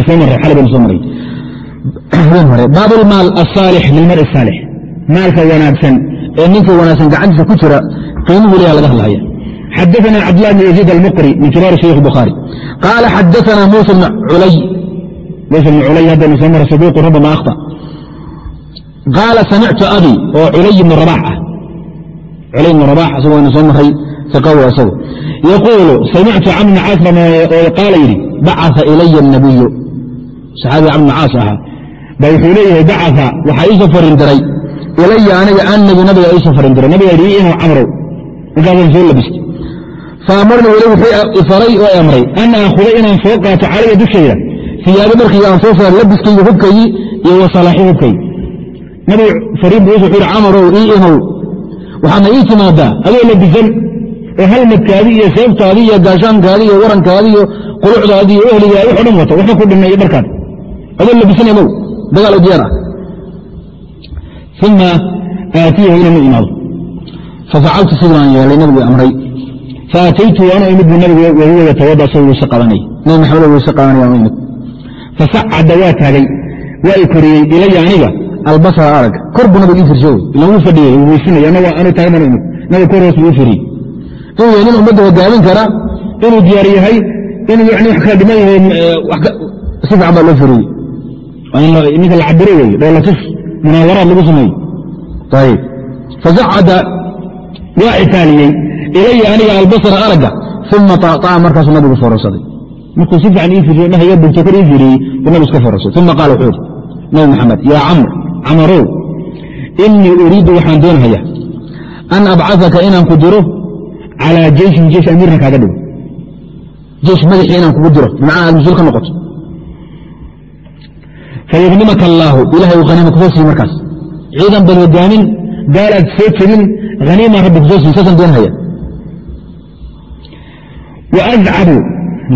soo maray xalay baynu soo maray habeen asaalix lilmari asaalix maalka wanaagsan ee ninka wanaagsan gacantiisa ku jira iimuhu lea laga hadlahaya xadaana cabdlah bn yaziid almuqri min kibaari shaykh bukhaari qaala xadaana musa bn culay. Musa bn culay haddaynu soo mara saduuqu rabbama akhta. Qaala samictu abi oo culay ibn rabaax ah. Culay ibn rabaax isagu aynu soo maray iqawo isagu. Yaquulu samictu camr bn oo qaala yidhi bacaa ilaya الnabiyu saxaabiga camr bn ahaa. Ba wuxuu leeyahay bacaa waxaa ii farin diray. Ilaya aniga annabi nabiga ii farin diray. Nabiga yidhi inuu camrow wuxuu faray oo amray an aakhuda inaan soo qaato calaya dushayda siyaabi markii aan soo saar labiskayga hubkaygii iyo wasalaaxi hubkaygi nabiga fariin buu wuxuu yidhi camarow ii imow. Waxaadna ii timaadaa adoo labisan oo halmadkaadii iyo seeftaadii iyo gaashaankaadii iyo warankaadii iyo qulucdaadii iyo ehligaadi waxo dhan wato waxba ku dhinna iyo dharkaad adoo labisan imow dagaal u diyaar ah. Uma aatiyahu inaan imaado fafacaltu sidaan yeelay nabigu amray faataytu waana imid bu asagoo weyse qabanaya nabi maxamed weyse qabanaya aan u imid fasacada waa taagay waa koriyey ilaya aniga albasara arag kor buu nabigu ii firsho ilan wuu fadhiyey wuu weysinaya anaga anu taagay mana imid nabiga kor hoos buu firiyey inuu yahay ummadda hogaamin kara inuu diyaar yahay inuu yani wax kala dhiman yahay si fiican baa loo firiyey ninka la cabiro wey dhoolatus munaawaraad lagu sameeye ayb fasacada waa itaaliyey ilaya aniga albasra araga uma aaa markaasu nabigu foorarsaday markuu si fiican ii fiiriye indhaha iga kor ii fiiriyey buu nabigu iska foorarsaday uma qaala wuxuu ihi nabi maxamed yaa camr camarow inii uriiddu waxaan doonahaya an abcadaka inaan ku diro calaa jeyshin jeysh amiirna kaaga dhigo. Jeysh madaxii inaan kugu diro bimacnaa aad mas'uul ka noqoto. Fayadnimaka allaahu ilahay uu hanima kuso siiye markaas. Ciidan bal hogaamin gaalaad soo jegin haniimaa rabbi ku soo siiy saasaan doonhaya wa azcabu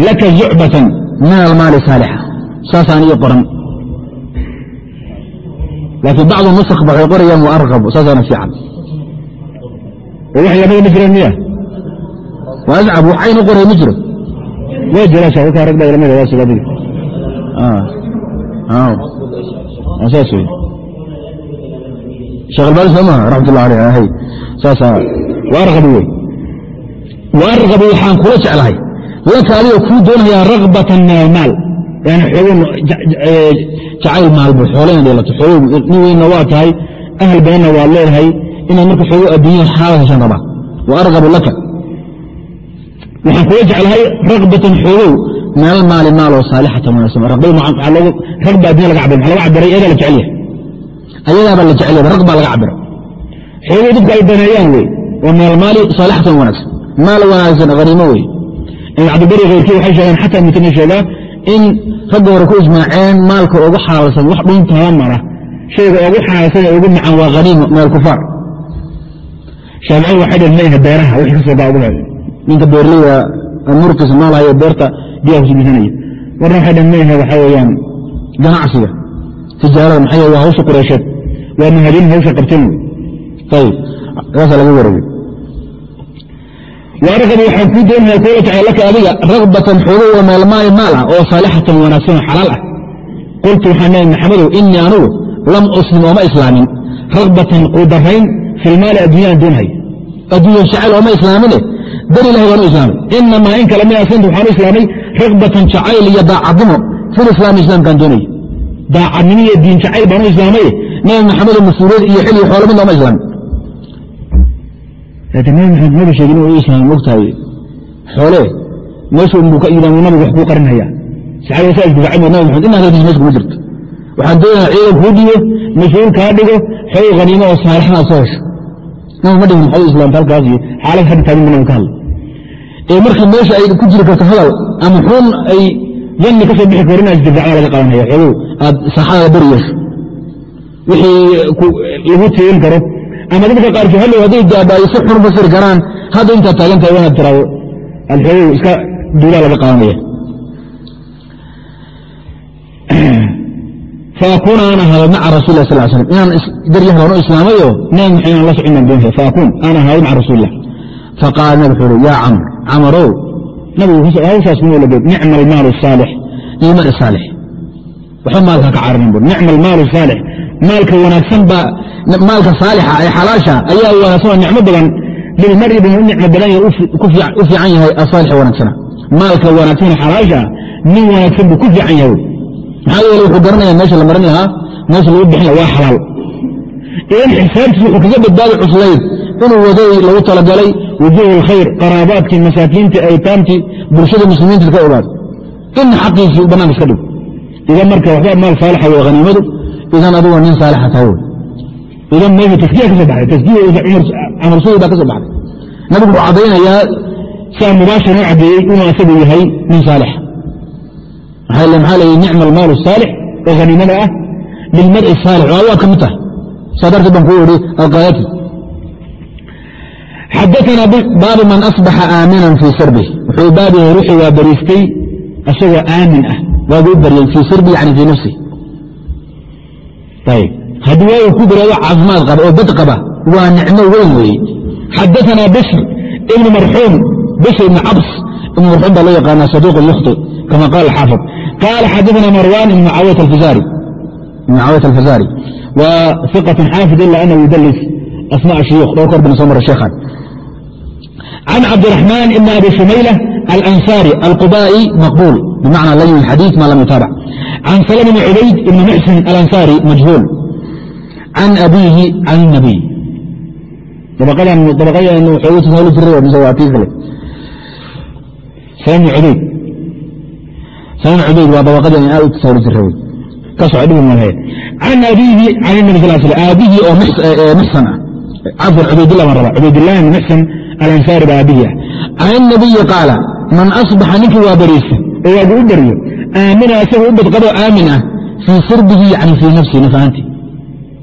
laka zucbatan min almaali saalixa saasaan ii qoran laakiin bacdu nusakh waxay qorayaan muarqabu saasaana fiican oo wax labada ma jiraan miya wa azcab waxaynu qoray ma jiro waa jira shaakaa rag baa ilamida waa sugadigi saas wey sheekh albani soo maha raxmat ullah waarqabu waxaan kula jeclahay. Laka adigoo kuu doonayaa ragbatan min almaal jacayl maalbo xoolo ina dheelato nin weynna waa tahay ahal badanna waad leedahay inaad marka xoogo adduunya xaala heshaan rabaa. Wa laka. Waxaan kula jeclahay ragbatan xoogow min almaali maaloo saalixatan wanaagsan. Ragba addunya laga cabir maa laga cabiray ayadaa la jecel yahay ayadaabaa la jecel yahay rag baa laga cabira xoogay dadku ay daneeyaan wey oo min almaali saalixatan wanaagsan. Maal wanaagsan haniimo wey ibn cabdibari keyrkii waxay sheegeen xataa mitna sheegaa in ragga hore ku ijmaaceen maalka ugu xalaalsan wax dhuuntaha mara. Shayga ugu xalaalsan ee ugu macan waa haniimo min alkufaar shaaficadu waxay dheen mayha beeraha wixii ka soo baa ugu heeda ninka beerleyda murkiisa noolahayo beerta biyaha kusubisanaya warna waxay dheen mayha waxaa weeyaan ganacsiga tijaarada maxaa waa hawsha qureysheed waa muhaajiriin hawsha qabteen. wey waxaan kuu jacay laka adiga ragbatan xoogo wa meelmaali maal ah oo saalixatan wanaagsan oo xalaal ah qultu waxaan leehay maxamedow inii anugu lam uslim ooma islaamin ragbatan quudarayn fi lmaali adduunyaan doonhay adduunyan jacayl ooma islaamine dar ilahi baanu islaamay inamaa in kale min asanta waxaanu islaamay ragbatan jacayl iyo daacadnimo fil islaami islaamkaan doonay daacadnimo iyo diin jacayl baanu islaamay nabi maxamedo mas'uuliyad iyo xil iyo xoolo midna oma islaamin laakiin nabi maxamed maba sheegin inuu islaam mogtahay xoole meeshu unbuu ka yidhamu nabigu wax kuu qarinhayaa saxaabada saa isdifacay nabi maxamed inaa hadis meesha kuma jirto. Waxaan doonayaa ciidan kuu dhigo mas'uul kaa dhigo xoog haniimo oo saalixna aad soo hesho. Nabi ma dhigin maxamed islaamta halkaas iyo xaalad hadda taagan bu nabi ka hadlay. Ee markii meesha ay ku jiri karto hadal ama xun ay yanni ka soo bixi karo inaa isdifacda laga qabanhaya xoogow aad saaxadada beri yeesho. Wixii lagu tiirin karo ama dadka qaarkii hallow hadday gaabaayo si xun fasiri karaan. Hadda intaad taagan tahay wanaad tiraado alxoogow iska duulaa laga qabanaya [CLEARS THROAT] faakuuna aan ahaado maca rasul lah sal slam inaan u islaamayo nabi maxamed aan la socon baan doonaya? Faakuun aan ahaado maca rasulilah faqaala nabi wuxuu yaa camr camarow nabigu hawshaas kuma lageed nicma almaalu saalix iimaan saalix. Waxba maalka ka cararin bu nicma almaalu saalix maalka wanaagsan baa maalka saalixa ee xalaasha ayaa wanaagsan oo nicmo badan lilmari buu u nicmo badan yahay u fiican yahay asaalix wanaagsana. Maalka wanaagsan ee xalaasha nin wanaagsan buu ku fiican yahay. Maxaa yeele wuxuu garanaya meesha la marin lahaa meesha lagu bixin laha waa xalaal. Idan xisaabtiis wuxuu kaga badbaadi cuslayd inuu waday lagu talagalay wujuuh alkhayr qaraabaadkii masaakiintii aytaamtii bulshada muslimiinta ka ogaado. In xaqiisii banaanka iska dhig. Idan marka waxba maal saalixa wey haniimadu idan adugo nin saalixa tahay. wey idan meesha taskiya ka soo baxday taskiya camar suudi baa ka soo baxday nabigu wuxuu caddaynayaa saa mubaashir u caddeeyey inuu asagu yahay nin saalix maxaa leeyi nicma almaalu saalix oo haniimada ah lilmar'i saalix waa waad ka mid tahay saa darteed baan kuu idhi alqaayati xadaana baabu man asbaxa aaminan fii sirbih wuxuu baab yahay ruuxii waa bariistay isagoo aamin ah waagu u baryay fii sirbi yani fii nafsi haddii waagu ku baraado caafimaad qaba oo bad qaba waa nicmo weyn weeye. Xadaana bisr ibnu marxuum bisr ibn cabs ibn marxuum baa loo yaqaana saduuq yukhti kama qaala xaafid qaala xadaana marwan ibn mucaawiyat alfazari wa iqat xaafid ila anahu yudalis asma shuyuukh dhowr kor bana soo mara sheekhan. Can cabdiraxmaan ibn abi shumayla alansari alquba'i maqbuul bimacna layin xadiid ma lam yutaabac can salm bn cubayd ibn muxsin alansari majhuul can abiihi can nabiy dabaqadan xoogu tasawli jiray mise waa tii kale salm bn cubayd salm bn cubayd waa dabaqadii aan aad u tasawli jiray ka soco can abiihi can nabi sal sl aabihii oo muxsan ah cafwan cubaydillah baan rabaa cubaydillahi bn muxsan alansaari baa aabihii ah can inabiyi qaala man asbaxa ninkii waa bariisa oo waagu u baryo aamina isagoo u badqaboo aamin ah fii sirbihi yani fii nafsihi nafahantii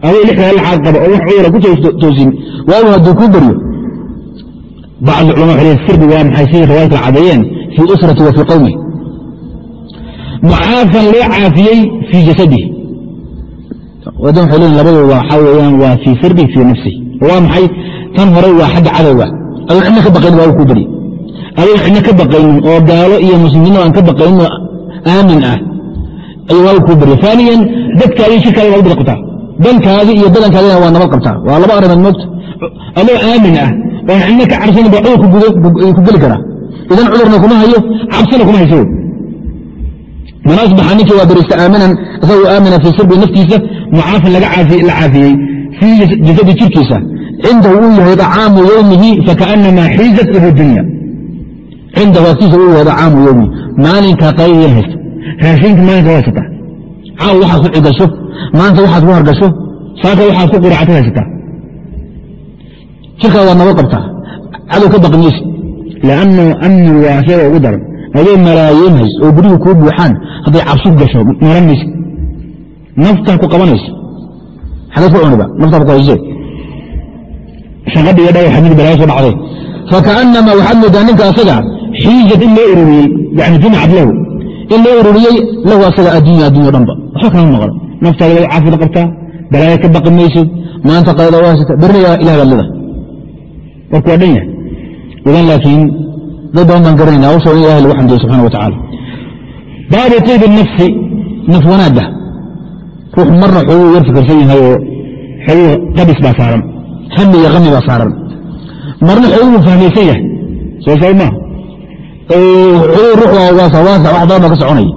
adoo lixda lacaad qaba oo wax cudura ku toosin. Waagu hadduu kuu baryo bacd culama waxay leeyihiin sirbi waa maxay sidii riwaayadka cadeeyeen fii usrati wa fii qowmihi mucaafan loo caafiyey fii jasadihi. Wadan waxay leeyihiin labadu waxaa weeyaan waa fii sirbihi fii nafsihi waa maxay? Tan hore waa xagga cadowga. Adoo cidna ka baqaynin waagu kuu baryo adoo cidna ka baqaynin oo gaalo iyo muslimiin aan ka baqayninoo aamin ah ayuu waagu kuu baryo aaniyan dadkaadii shirkaada waa u bad qabtaa dankaadii iyo badankaadina waa nabad qabtaa. Waa laba arrimood moogta adoo aamin ah. Oon cidna ka cabsanin baa cudur ku geli karaa idan cudurna kuma hayo cabsina kuma hayso. Man asbaxa ninkii waa bariista aaminan isagoo aamina fii sirbi naftiisa mucaafan la caafiyey. Fii jasadi jirkiisa. Cindahu uu yahay acaamu yowmihi fakaanamaa xiizat lahu dunya. Cindahu agtiisa uu yahay acaamu yowmihi maalinkaa qaybiyan haysta raashinka maalinka haysataa caaw waxaad ku cigasho maanta waxaad ku hargasho saaka waxaad ku quracatad haysataa jirkaa waa nabad qabtaa. Cadow ka baqi mayse lannu amnigu waa ugu daran. Adoo malaayiin hays oo gurigu kuu buuxaan. Hadday cabsu gasho maran mayse naftaa ku qabanaysa xageed ku cuniba naftaa ku hayse shaqadhi iyo dhawaxa mid balaayo soo dhacday. Fakaanama waxaad moodaa ninka asaga xiijad in loo ururiyey yani jumacad lahu. In loo ururiyey lahu asaga addunya addunya o dhanba. Waxba kama maqlo naftaada way caafida qabtaa balaayo ka baqi maysid maanta qayda waasita berriga ilah baad leedahay warku waa dhan yahay idan laakiin dad badan baan garanayna hawsha in ilahay lagu xamdiyo subxana wa tacala baabu tiib nafsi naf wanaagga ruux marna xooguu yar fikarsan yahay oo xooguu qabis baa saaran hami iyo ami baa saaran marna xooguu fahmaysan yahay soo saa maaha xooguu ruux waasa waasa wax badan baa ka soconaya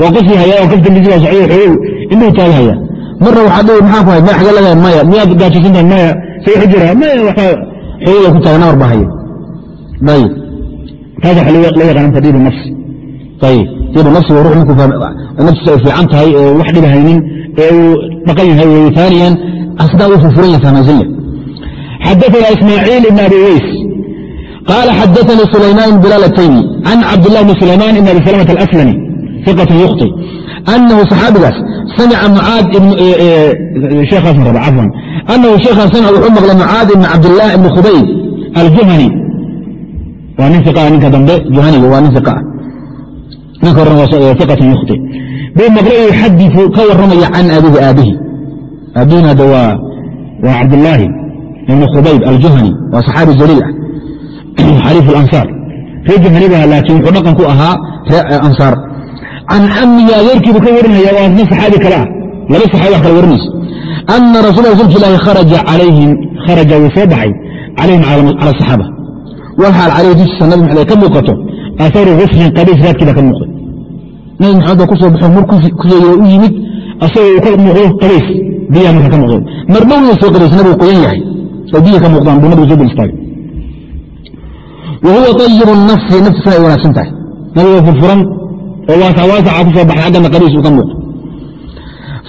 waa qofkii hayaa oo kaftambiisi baa socday xooguu indhuu taagahaya marna waxaa dhihi maxaa ku hay maya xagee laga maya miyaad gaajaysan tahay maya say waxu jira maya waxaa xooguu ku taagan nawar baa haya ayib taas waxa loo yaqaan tadiibu nafsi ayib diibu nafsi waa ruux markuu naftiisa ay fiican tahay oo wax dhiba haynin ee uu dhaqan yahay weeye ثaaniyan asdaa uu furfuran yahay fahmaysan yahay xadaثna ismaaciil ibn abi weys qaala xadaثanii sulaymaan bilaal ataymi can cabdالlah bn sulaymaan ibn abi salmة aلأslami anahu saxaabigaas samica mucaad eh, eh, sheekhaasn raba cafwan anahu sheekhaas samica wuxuu maqlay mucaad ibn cabdillaah ibni khubayb aljuhani. Waa nin iqa ninka dambe juhaniga waa nin iqa ah ninka horena waa eh, iqatan yukhti buu maqlay yuxadiu ka warramaya can abihi aabihi. Aabihina hadda waa cabdillaahi ibni khubayb aljuhani waa saxaabi jaliil ah. [CLEARS THROAT] Xariif alansaar ree juhani ba laakiin wuxuu dhaqan ku ahaa ree ansaar can camihi adeerkiibu ka warinaya waa asna saxaabi kale ah laba saxaabi wax kala warinaysa ana rasul rasulka ilaahi kharaja wuu soo baxay calayhim cala asaxaaba walxaal calayhi dushiisa nabi maxamed ay ka muuqato aharu gufrin qabiis raadkiiba ka muuqday nabi maxamed baa ku baxo mur u yimid asagoo uu ka muuqdo qabiis biyaha marka ka muuqdo. Mardhowna soo qabaysa nabigu qoyan yahay. Oo biyihi ka muuqdaan buu nabigu soo dul istaagay. Wa huwa nafsi naftiisana ay wanaagsan tahay. Nabiga furfuran oo waasac waasaca ku soo baxay xaggana qabiis uu ka muuqdo.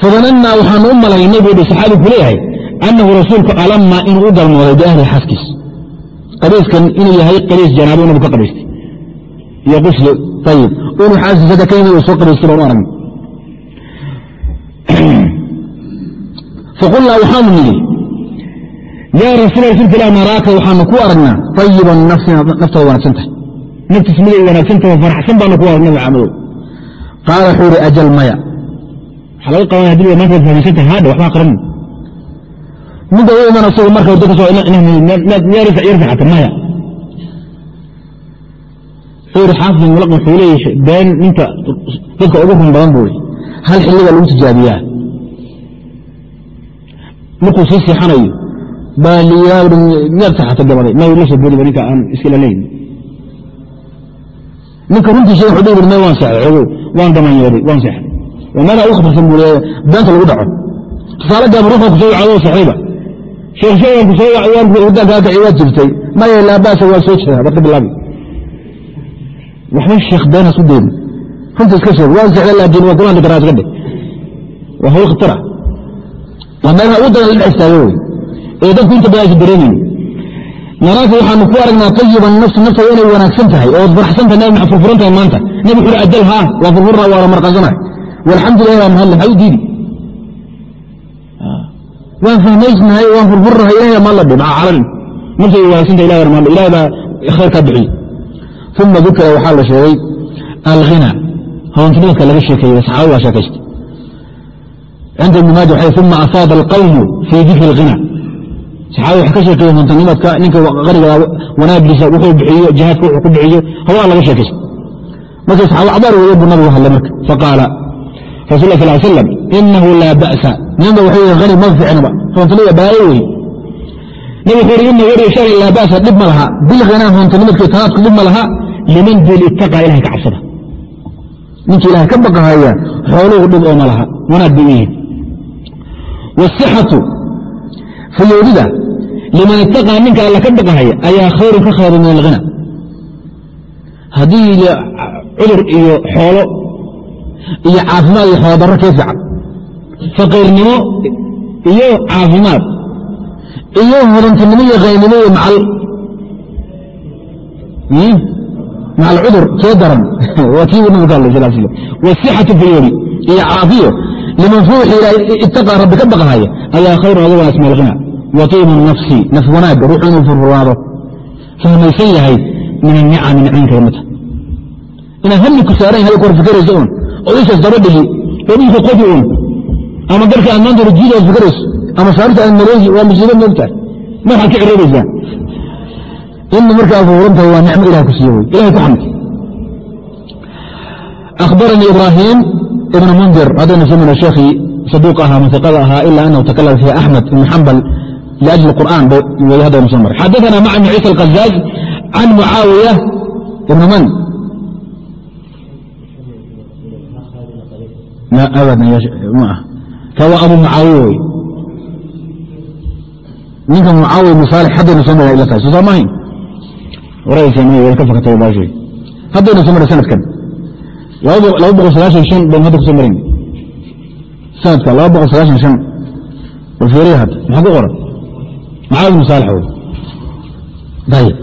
Fadanannaa waxaanu u malaynay buu saxaabi ku annahu rasuulku alama inuu u galmooday biahli xaskiis qabiiskan inuu yahay qabiis janaabo nabigu ka qabaystay iyo qusli ayib inuu xaasiisada ka yimid uu soo qabaystay baan u aragnay faqulnaa waxaanu nidhi yaa rasuul rasuulka ilah naraaka waxaanu ku aragnaa ayiba nafsi naftaada wanaagsan tahay. Naftiis miday wanaagsan tahay faraxsan baanu ku aragnay maxamadow qaala wuxuu ihi ajal maya. Waxaa laga qabanaya haddii maanta waad fahmaysan tahay haadha waxbaa qaran midda u iman isagu marka wada ka soo yarfaxata maya. Wuxuu yihi xaafid mulaqin wuxuu leeyahay been ninka dadka ugu run badan buu hal xilliga lagu tijaabiyaa. Markuu sii seexanayo baa liyaa miyaad saxata gabaday ma la soo boodiba ninka aan iskala leyn ninka runtii sheeg wuxuu dhihi may waan seexday ogow waan damanyooday waan seexday. Waa meelaa ugu khatarsan buu leeyahay beenta lagu dhaco. Tusaale gaaba ruuxa ku soo wacdo seexdayba sheekh sheeganku soo wadaankaakaci waad jirtay. Maya laabaasa waa soo jeeda baad ka bilaabi. Waxba sheekh been hasku deyn runta iska sheeg waan seexday laakiin waa karaa iska dhe waa hawl khatar ah waa meelaha ugu daran la dhex istaago wey. Ee dadku inta badan aysa dareemayni naraaka waxaanu ku aragnaa tayiban nafsi naftada inay wanaagsan tahay oo faraxsan tahay nabi maxad furfuran tahay maanta. Nabi wuxuu hi ajal haa waa furfurna waana marqansanahay. Walxamdu lilah waa mahadle u diidi waan fahmaysnahay waan furfurnahay ilahay ma la dhi maxaa calan naftada wanaagsan tahay ilahay ma ilahay baa khayr kaa bixiye uma dukira waxaa la sheegay alghina. Hawantinimadka laga sheekeeyey saxaabada baa sheekaystay. Cinda ibni maaja waxay uma afaada alqawmu fii dikri alghina saxaabada wax ka sheekeeye hawantinimadka ninka qariga wanaagiisa wuxuu bixiyo jihaadka wuxuu ku bixiyo hawaa laga sheekaystay markay saxaaba cabaar weeye nabigu hadlay marka faqaala rasul sal slam inahu laa ba'sa. Ninba waxuu yihi hani ma fiicnaba hoontanimada balaayo wey nabi wuxuu yihi ina weri shalay laa ba'sa dhib ma laha. Bilghinaa hoontanimadkii tanaadku dhib ma laha. Liman duul ittaqaa ilahay ka cabsada. Ninka ilahay ka baqahaya xooluhu dhib oo ma laha wanaag bay u fayoodida liman ittaqaa ninka alla ka baqahaya ayaa khayrun ka khayra min alghina. Haddii cudur iyo xoolo iyo caafimaad iyo xoolo darro kee fiican faqiirnimo iyo caafimaad iyo hodantinimo iyo kaynimo iyo macal macal cudur kee daran. [LAUGHS] Waa kii uu nabigu hadlay sal slam wasixatu fiyoori iyo caafiyo liman ruuxii itaa rabbi ka baqahaya ayaa khayrun adiga asmaalghina wa qiima nafsi naf wanaagga ruux inuu furfurwaado fahmaysan yahay min anicami nicooyinka inaad hammi ku saaran yahay kor fikerayso uun oo ishaas daba dhigi dhobinka qodi uun ama garka aad maanta rajiida aad fikerayso ama saarta aad marooyi waa musiiba moogtahay marxaad ka ciroobaysaa ina markaa fuurantahay waa nicmo ilaha ku siiye wey ilahay ku xamd akhbaranii ibraahim ibn mundir hadaynu zamn sheekhi saduuq ahaa maada ahaa ila anahu takalama fiiha axmed ibn xambal liajli qur'aan wy haddaynu soo mara xadaana mac ibn ciisa alkazaaj can mucaawiya ibn man. Waa abu mucaawiya wey ninka mucaawiya ibn saalix haddaynu soo mara ila soo saamahayn waraysa ka fakatay baashay haddaynu soo mara sanadkan bn hadda kuso marayna sanadka fiiriya hadda maxaa ku qoran macad ibnu saalax wey ayib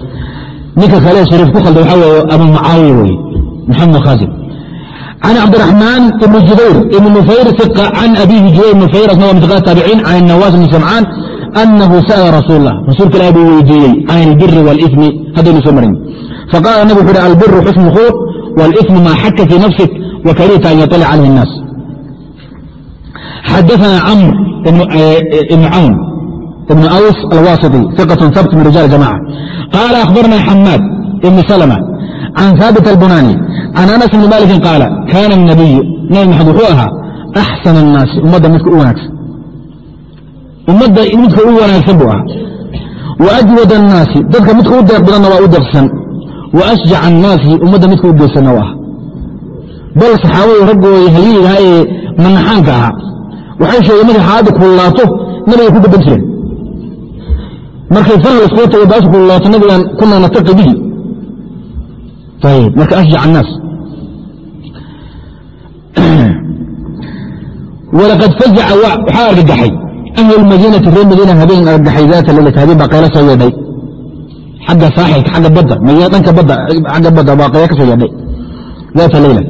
ninka kale shariif ku khalda waxaa weeye abu mucaawiya weeye maxamed khaasim can cabdiraxmaan ibni jubayr ibni nufayr iqa can abiihi jubayr nufayr asna waa mitiqaad taabiciin can inawaas ibni samcaan anahu sa'ala rasuul lah rasuulka ilahi buu weydiiyey can albiri waalifmi haddaynu soo marayna faqaala nabi wuxu uhi albiru xusnu والإثم ما حك في نفسك وكرهت أن يطلع عليه الناس حدثنا عمرو بن عون بن أوس الواسطي ثقة ثبت من رجال الجماعة قال أخبرنا حماد بن سلمة عن ثابت البناني عن أنس بن مالك قال كان النبي نبي محمد وحوها أحسن الناس أمدا مثل أوناكس ummadda midka u wanaagsan buu ahaa wa ajwad annaasi dadka midka u deeq badanna waa u deeqsan waashjac annaasi ummadda midka u geysana u ah bal saxaabadu raggooda halyiidaha ee manaxaanka ahaa waxay sheegeen markay xaaladda kullaato nabigay ku gaban jireen markay fahal iskula tago baasha kullaato nabigan kuna nataqi bihi ayb marka ashjac annaas walaqad fazaca waxaa argagaxay ahlu madiinati reer madiina habeen argagaxay daata leylata habeen baa qayla soo yeedhay xagga saaxilka xagga badda dhanka badda xagga badda baa qaylo ka soo leyla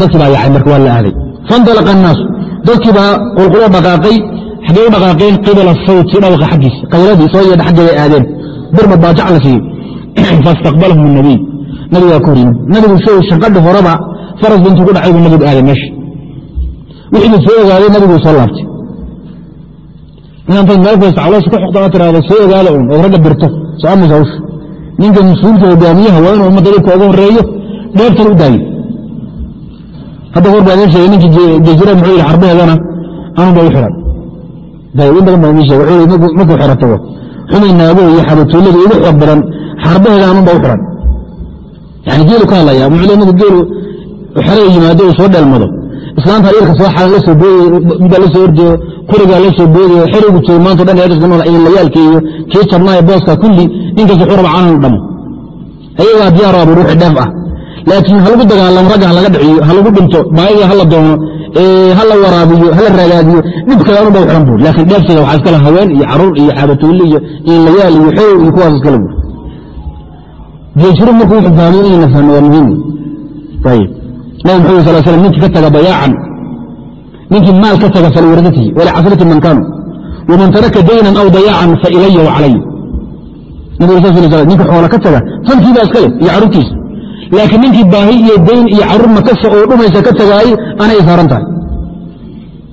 dadkii baa yaacay marka waa la aaday faindalaqa annaasu dadkii baa qulqulo dhaqaaqay xaggay u dhaqaaqeen qibala sawti dhawaqa xaggiisa. Qayladii soo yeedha xaggeeday aadeen. Birmad baa jac la siiyey. [CLEARS THROAT] Faistaqbalahum الnabiy nabigaa ka hor yimid nabigu show shanqadhi horeba faras bintuu ku dhacay buu nabigu aaday meesha wixii soo ogaaday nabiguu soo laabtay inaantaad meel kasta ka xoqda tiraado soo ogaada un ood ragga birto socamaysa hawsha. Ninka mas'uulka hogaamiyaha waa inuu ummadda dhibka uga horeeyo dheebtan u daayo hadda hor baa idin sheegay ninkii jajira muxuu yidhi xarbaheedana anun ba u xiran. Day in badan baa idin sheegay wuxuu markuu xiratago xumay naago iyo xabatuullada ugu xoog badan xarbaheeda anun ba u xiran. Yani geelu ka hadlaya muxuu marka geelu xerada yimaado uu soo dheelmado islaanta dhiirka soo xalan la soo booday midbaa la soo kurigaa la soo boodayo joogo maanta dhan ee layaalka iyo kii jabnaayo booska kulli ninkaas wuxuu raba canan dhamo. Ayagaa diyaar ruuxi dheef ah laakiin ha dagaalamo ragga ha laga dhiciyo ha dhinto baayida ha la doono ha la waraabiyo ha la raagaadiyo dhib kale anu ba xiran buur laakiin dheefteeda waxaa iskale haween iyo carruur iyo xaabatuulle iyo layaal iyo xew iyo kuwaas iskale buur. Geejiro markuu wuxuu fahmay inay la fahmo waa muhiim ayib nabi maxamed sal slam ninkii ka taga bayaacan ninkii maal ka taga faliwarasatihi walcasrati man kaanu waman taraka daynan aw dayaacan failaya wacalaya ninka xoola ka taga fankiibaa iskale iyo carruurtiisa. Laakiin ninkii baahi iyo dayn iyo carruur makasa oo dhumaysa ka tagaayey anay saaran tahay.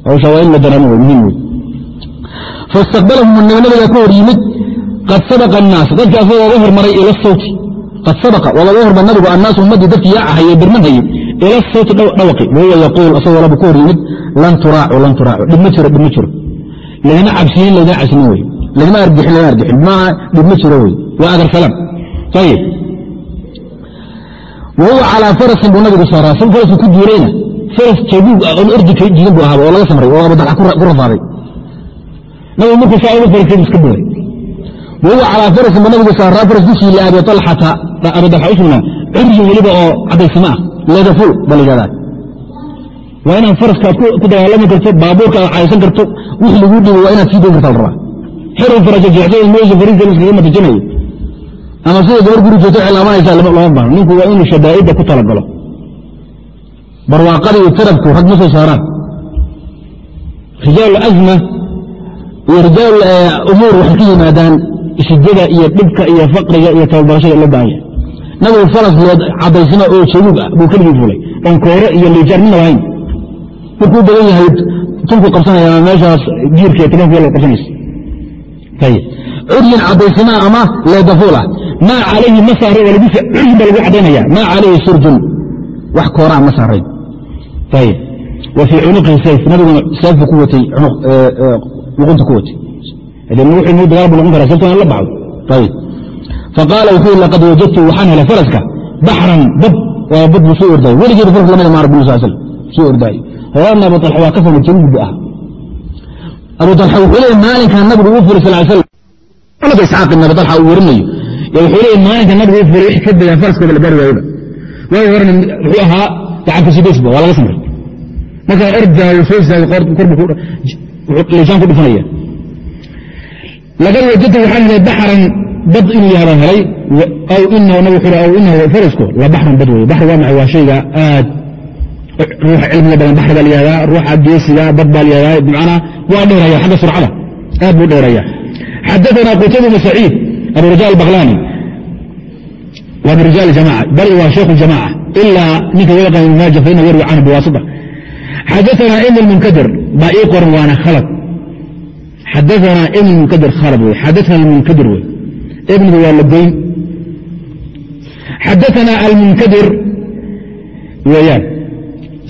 Hawsha waa in la wey muhiim wey faistaqbalahum nabiga ka hor yimid qad sabaqa annaas. Dadka asagoo ga hormaray ila sawti. Qad sabaqa waa laga hormar nabigu annaas ummaddii dadkii yaacahaye birmanhaye ila sawti dhawaqi. Wahuwa yaquul asagoo labu ka hor yimid lan turaacu lan turaacu. Dhib ma jiro dhib ma jiro. Lagama cabsiyin lagama cabsinin wey. Lagama argixin lagama argixin. Bimacnaa dhib ma jiro wey. Waa salam. Ayib wahuwa calaa farasin buu nabigu saaraa san farasku ku duurayna. Faras jabuug ah oon ordi jirin buu ahaaba oo laga samray oo abadaxa ku rafaaday nabigu markuu saa uga farasay iska buuray wahuwa calaa farasin buu nabigu saaraa faras dushii liabi talxata abadaxa u curyi weliba oo cadaysimo ah leedaful baa la yidhahdaa waa inaad faraska aad ku dagaalami karto baabuurka aad caysan karto wixii laguu dhibo waa inaad sii dayn karta la rabaa. Xeru faraja jeexsada meesha fariiska iskaga matajinayo ama sida gabar guri joogto cilaamanaysaa lama baahno ninku waa inuu shadaa'idda ku talagalo. Barwaaqada iyo tarabku rag ma soo saaraan. Rijaal azma iyo rijaal umuur waxay ka yimaadaan shidada iyo dhibka iyo faqriga iyo tababarashada loo baahan yahay nabigu faras lood oo jabuug ah buu keligii fulay oon iyo liijaar midna lahayn. Markuu badan yahay tunku qabsanaya meeshaas jiirka tobanku yal qabsanaysa ayib curyin cadaysna ama leedafuul ah maa calayhi ma saara waa lagu curyin baa lagu [CLEARS THROAT] cadaynaya maa calayhi surjun. Wax kooraa ma saarayn. Wa fii cunuqihi sayf. Nabiguna seefu ku watay luqunta ku watay. Dagaal bu noqon kara in la baxdo faqaala wuxuu yii laqad wajadtu waxaan helay faraska baxran waa bad buu soo ordaayo weligeedu faras lamida ma arag bu sal soo ordaayo horaana abu talxa waa ka jabuug bu ah abu talxa wuxuu leeyay maalinkaa nabigu uu furay sal slam nabi isxaaq ibn abi talxa uu warinayo wuxuu leeyay maalinka nabigu uu furay wixii ka badan faraskooda la gaari waayeba waagi horena wuxuu ahaa gacanka sideesba waa laga samray markaa ordaayo soo istaagay korbu liisaan ku dhufanaya laqad wajadtu waxaan helay baxran bad inuu yaha baan helay farasku labaxran bad wey baxri waa maay waa shayga aad ruuxa cilmiga badan baxri baa la ruuxa geesiga bad baa la yahdaa waa dheeraya xagga surcada aad buu dheeraya xadaana qutayba bn saciid abu raja albaqlani waa min rijaal jamaca bal waa shaykhu jamaca ilaa ninka loo yaqaan ibn faina yarwi canhu biwaasita xadaana ibn lmunkadir baa ii qoran waana khalad. Xadaana ibn munkadir khalad wey xadaana lmunkadir wey ibnigu waa la goyn xadaana almunkadir weyaan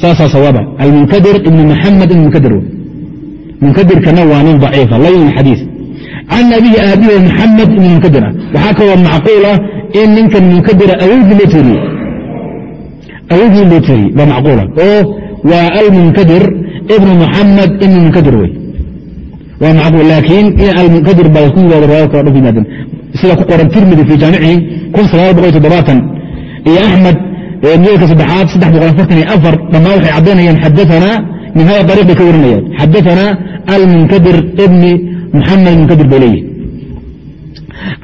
saasaa sawaaba almunkadir ibn muxamed ibn munkadir munkadirkana waa nin daciifa layin xadiis can abihi aabihi muxamed ibn munkadira waxaa kaloo macquul ah in ninkan munkadira awowgii loo tiiriye awowgii loo tiiriye baa macquula oo waa almunkadir ibn muxamed ibn munkadir wey waa macquul laakiin in almunkadir baa isku yiado riwaayad kale dhanku yimaadeen sida ku qoran tirmidi fii jaamicihi iyo axmed miyadka saddexaad dhammaan waxay caddaynayaan xadaanaa min hada ariiq bay ka warinayaan. Xadaanaa almunkadir ibni muxamed munkadir bay leeyihiin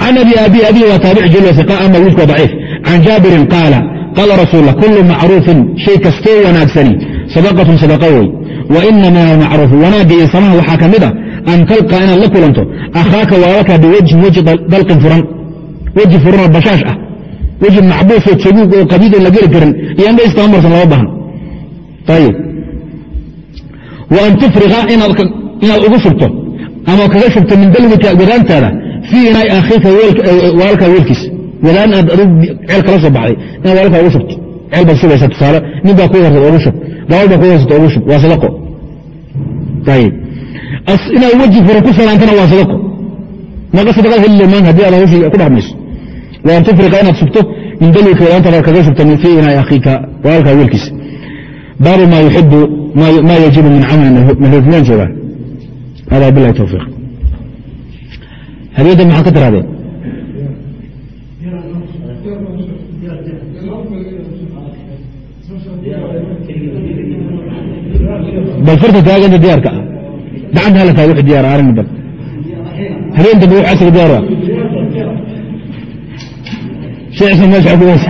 can abi abi abi waa taabic jl iqa ama wiilka daciif. Can jaabirin qaala qaala rasuul lah kulu macruufin shay kastoo wanaagsani sadaqatun sadaqa wey wa ina min almacruufi wanaagga iyo samaha waxaa ka mid a an talqa inaad la kulanto akhaaka walaalkaa biwajhin weji dalqin furan weji furanoo bashaash ah weji macbuusoo jabuug oo qabiid oo la geli karin iyo anda istamarsan lama baahan. An tufriqa inaad ugu shubto ama kaga shubto min dalwika wadaantaada fii inay akhiika walaalkaa weelkiis. Wadaan aad adug ceel kala soo baxday inaad walaalkaa ugu shubto. Ceel baad shubaysa tusaale nin baa ku harsad ugu shub gabal baa ku harsata ugu shub waa sadaqo inaad weji furan ku salaantana waa sadaqo maqa sadaqad heli maan haddii aad hawshii ku dhaqmayso wa an tufriqa inaad shubto min dalwika wadaantaada kaga shubto fii inay akhiika walaalkaa weelkiis baabu ma yuxibu ma yajibu min camalin mahufmaan joogaa hada bilahi towfiiq habeendan maxaad ka tirahdeen bal farta taaganta diyaarka ah gacanta hala taag wx diyaar aragna bal habeen dambe wx asga diyaar sheecsa meesha kuwas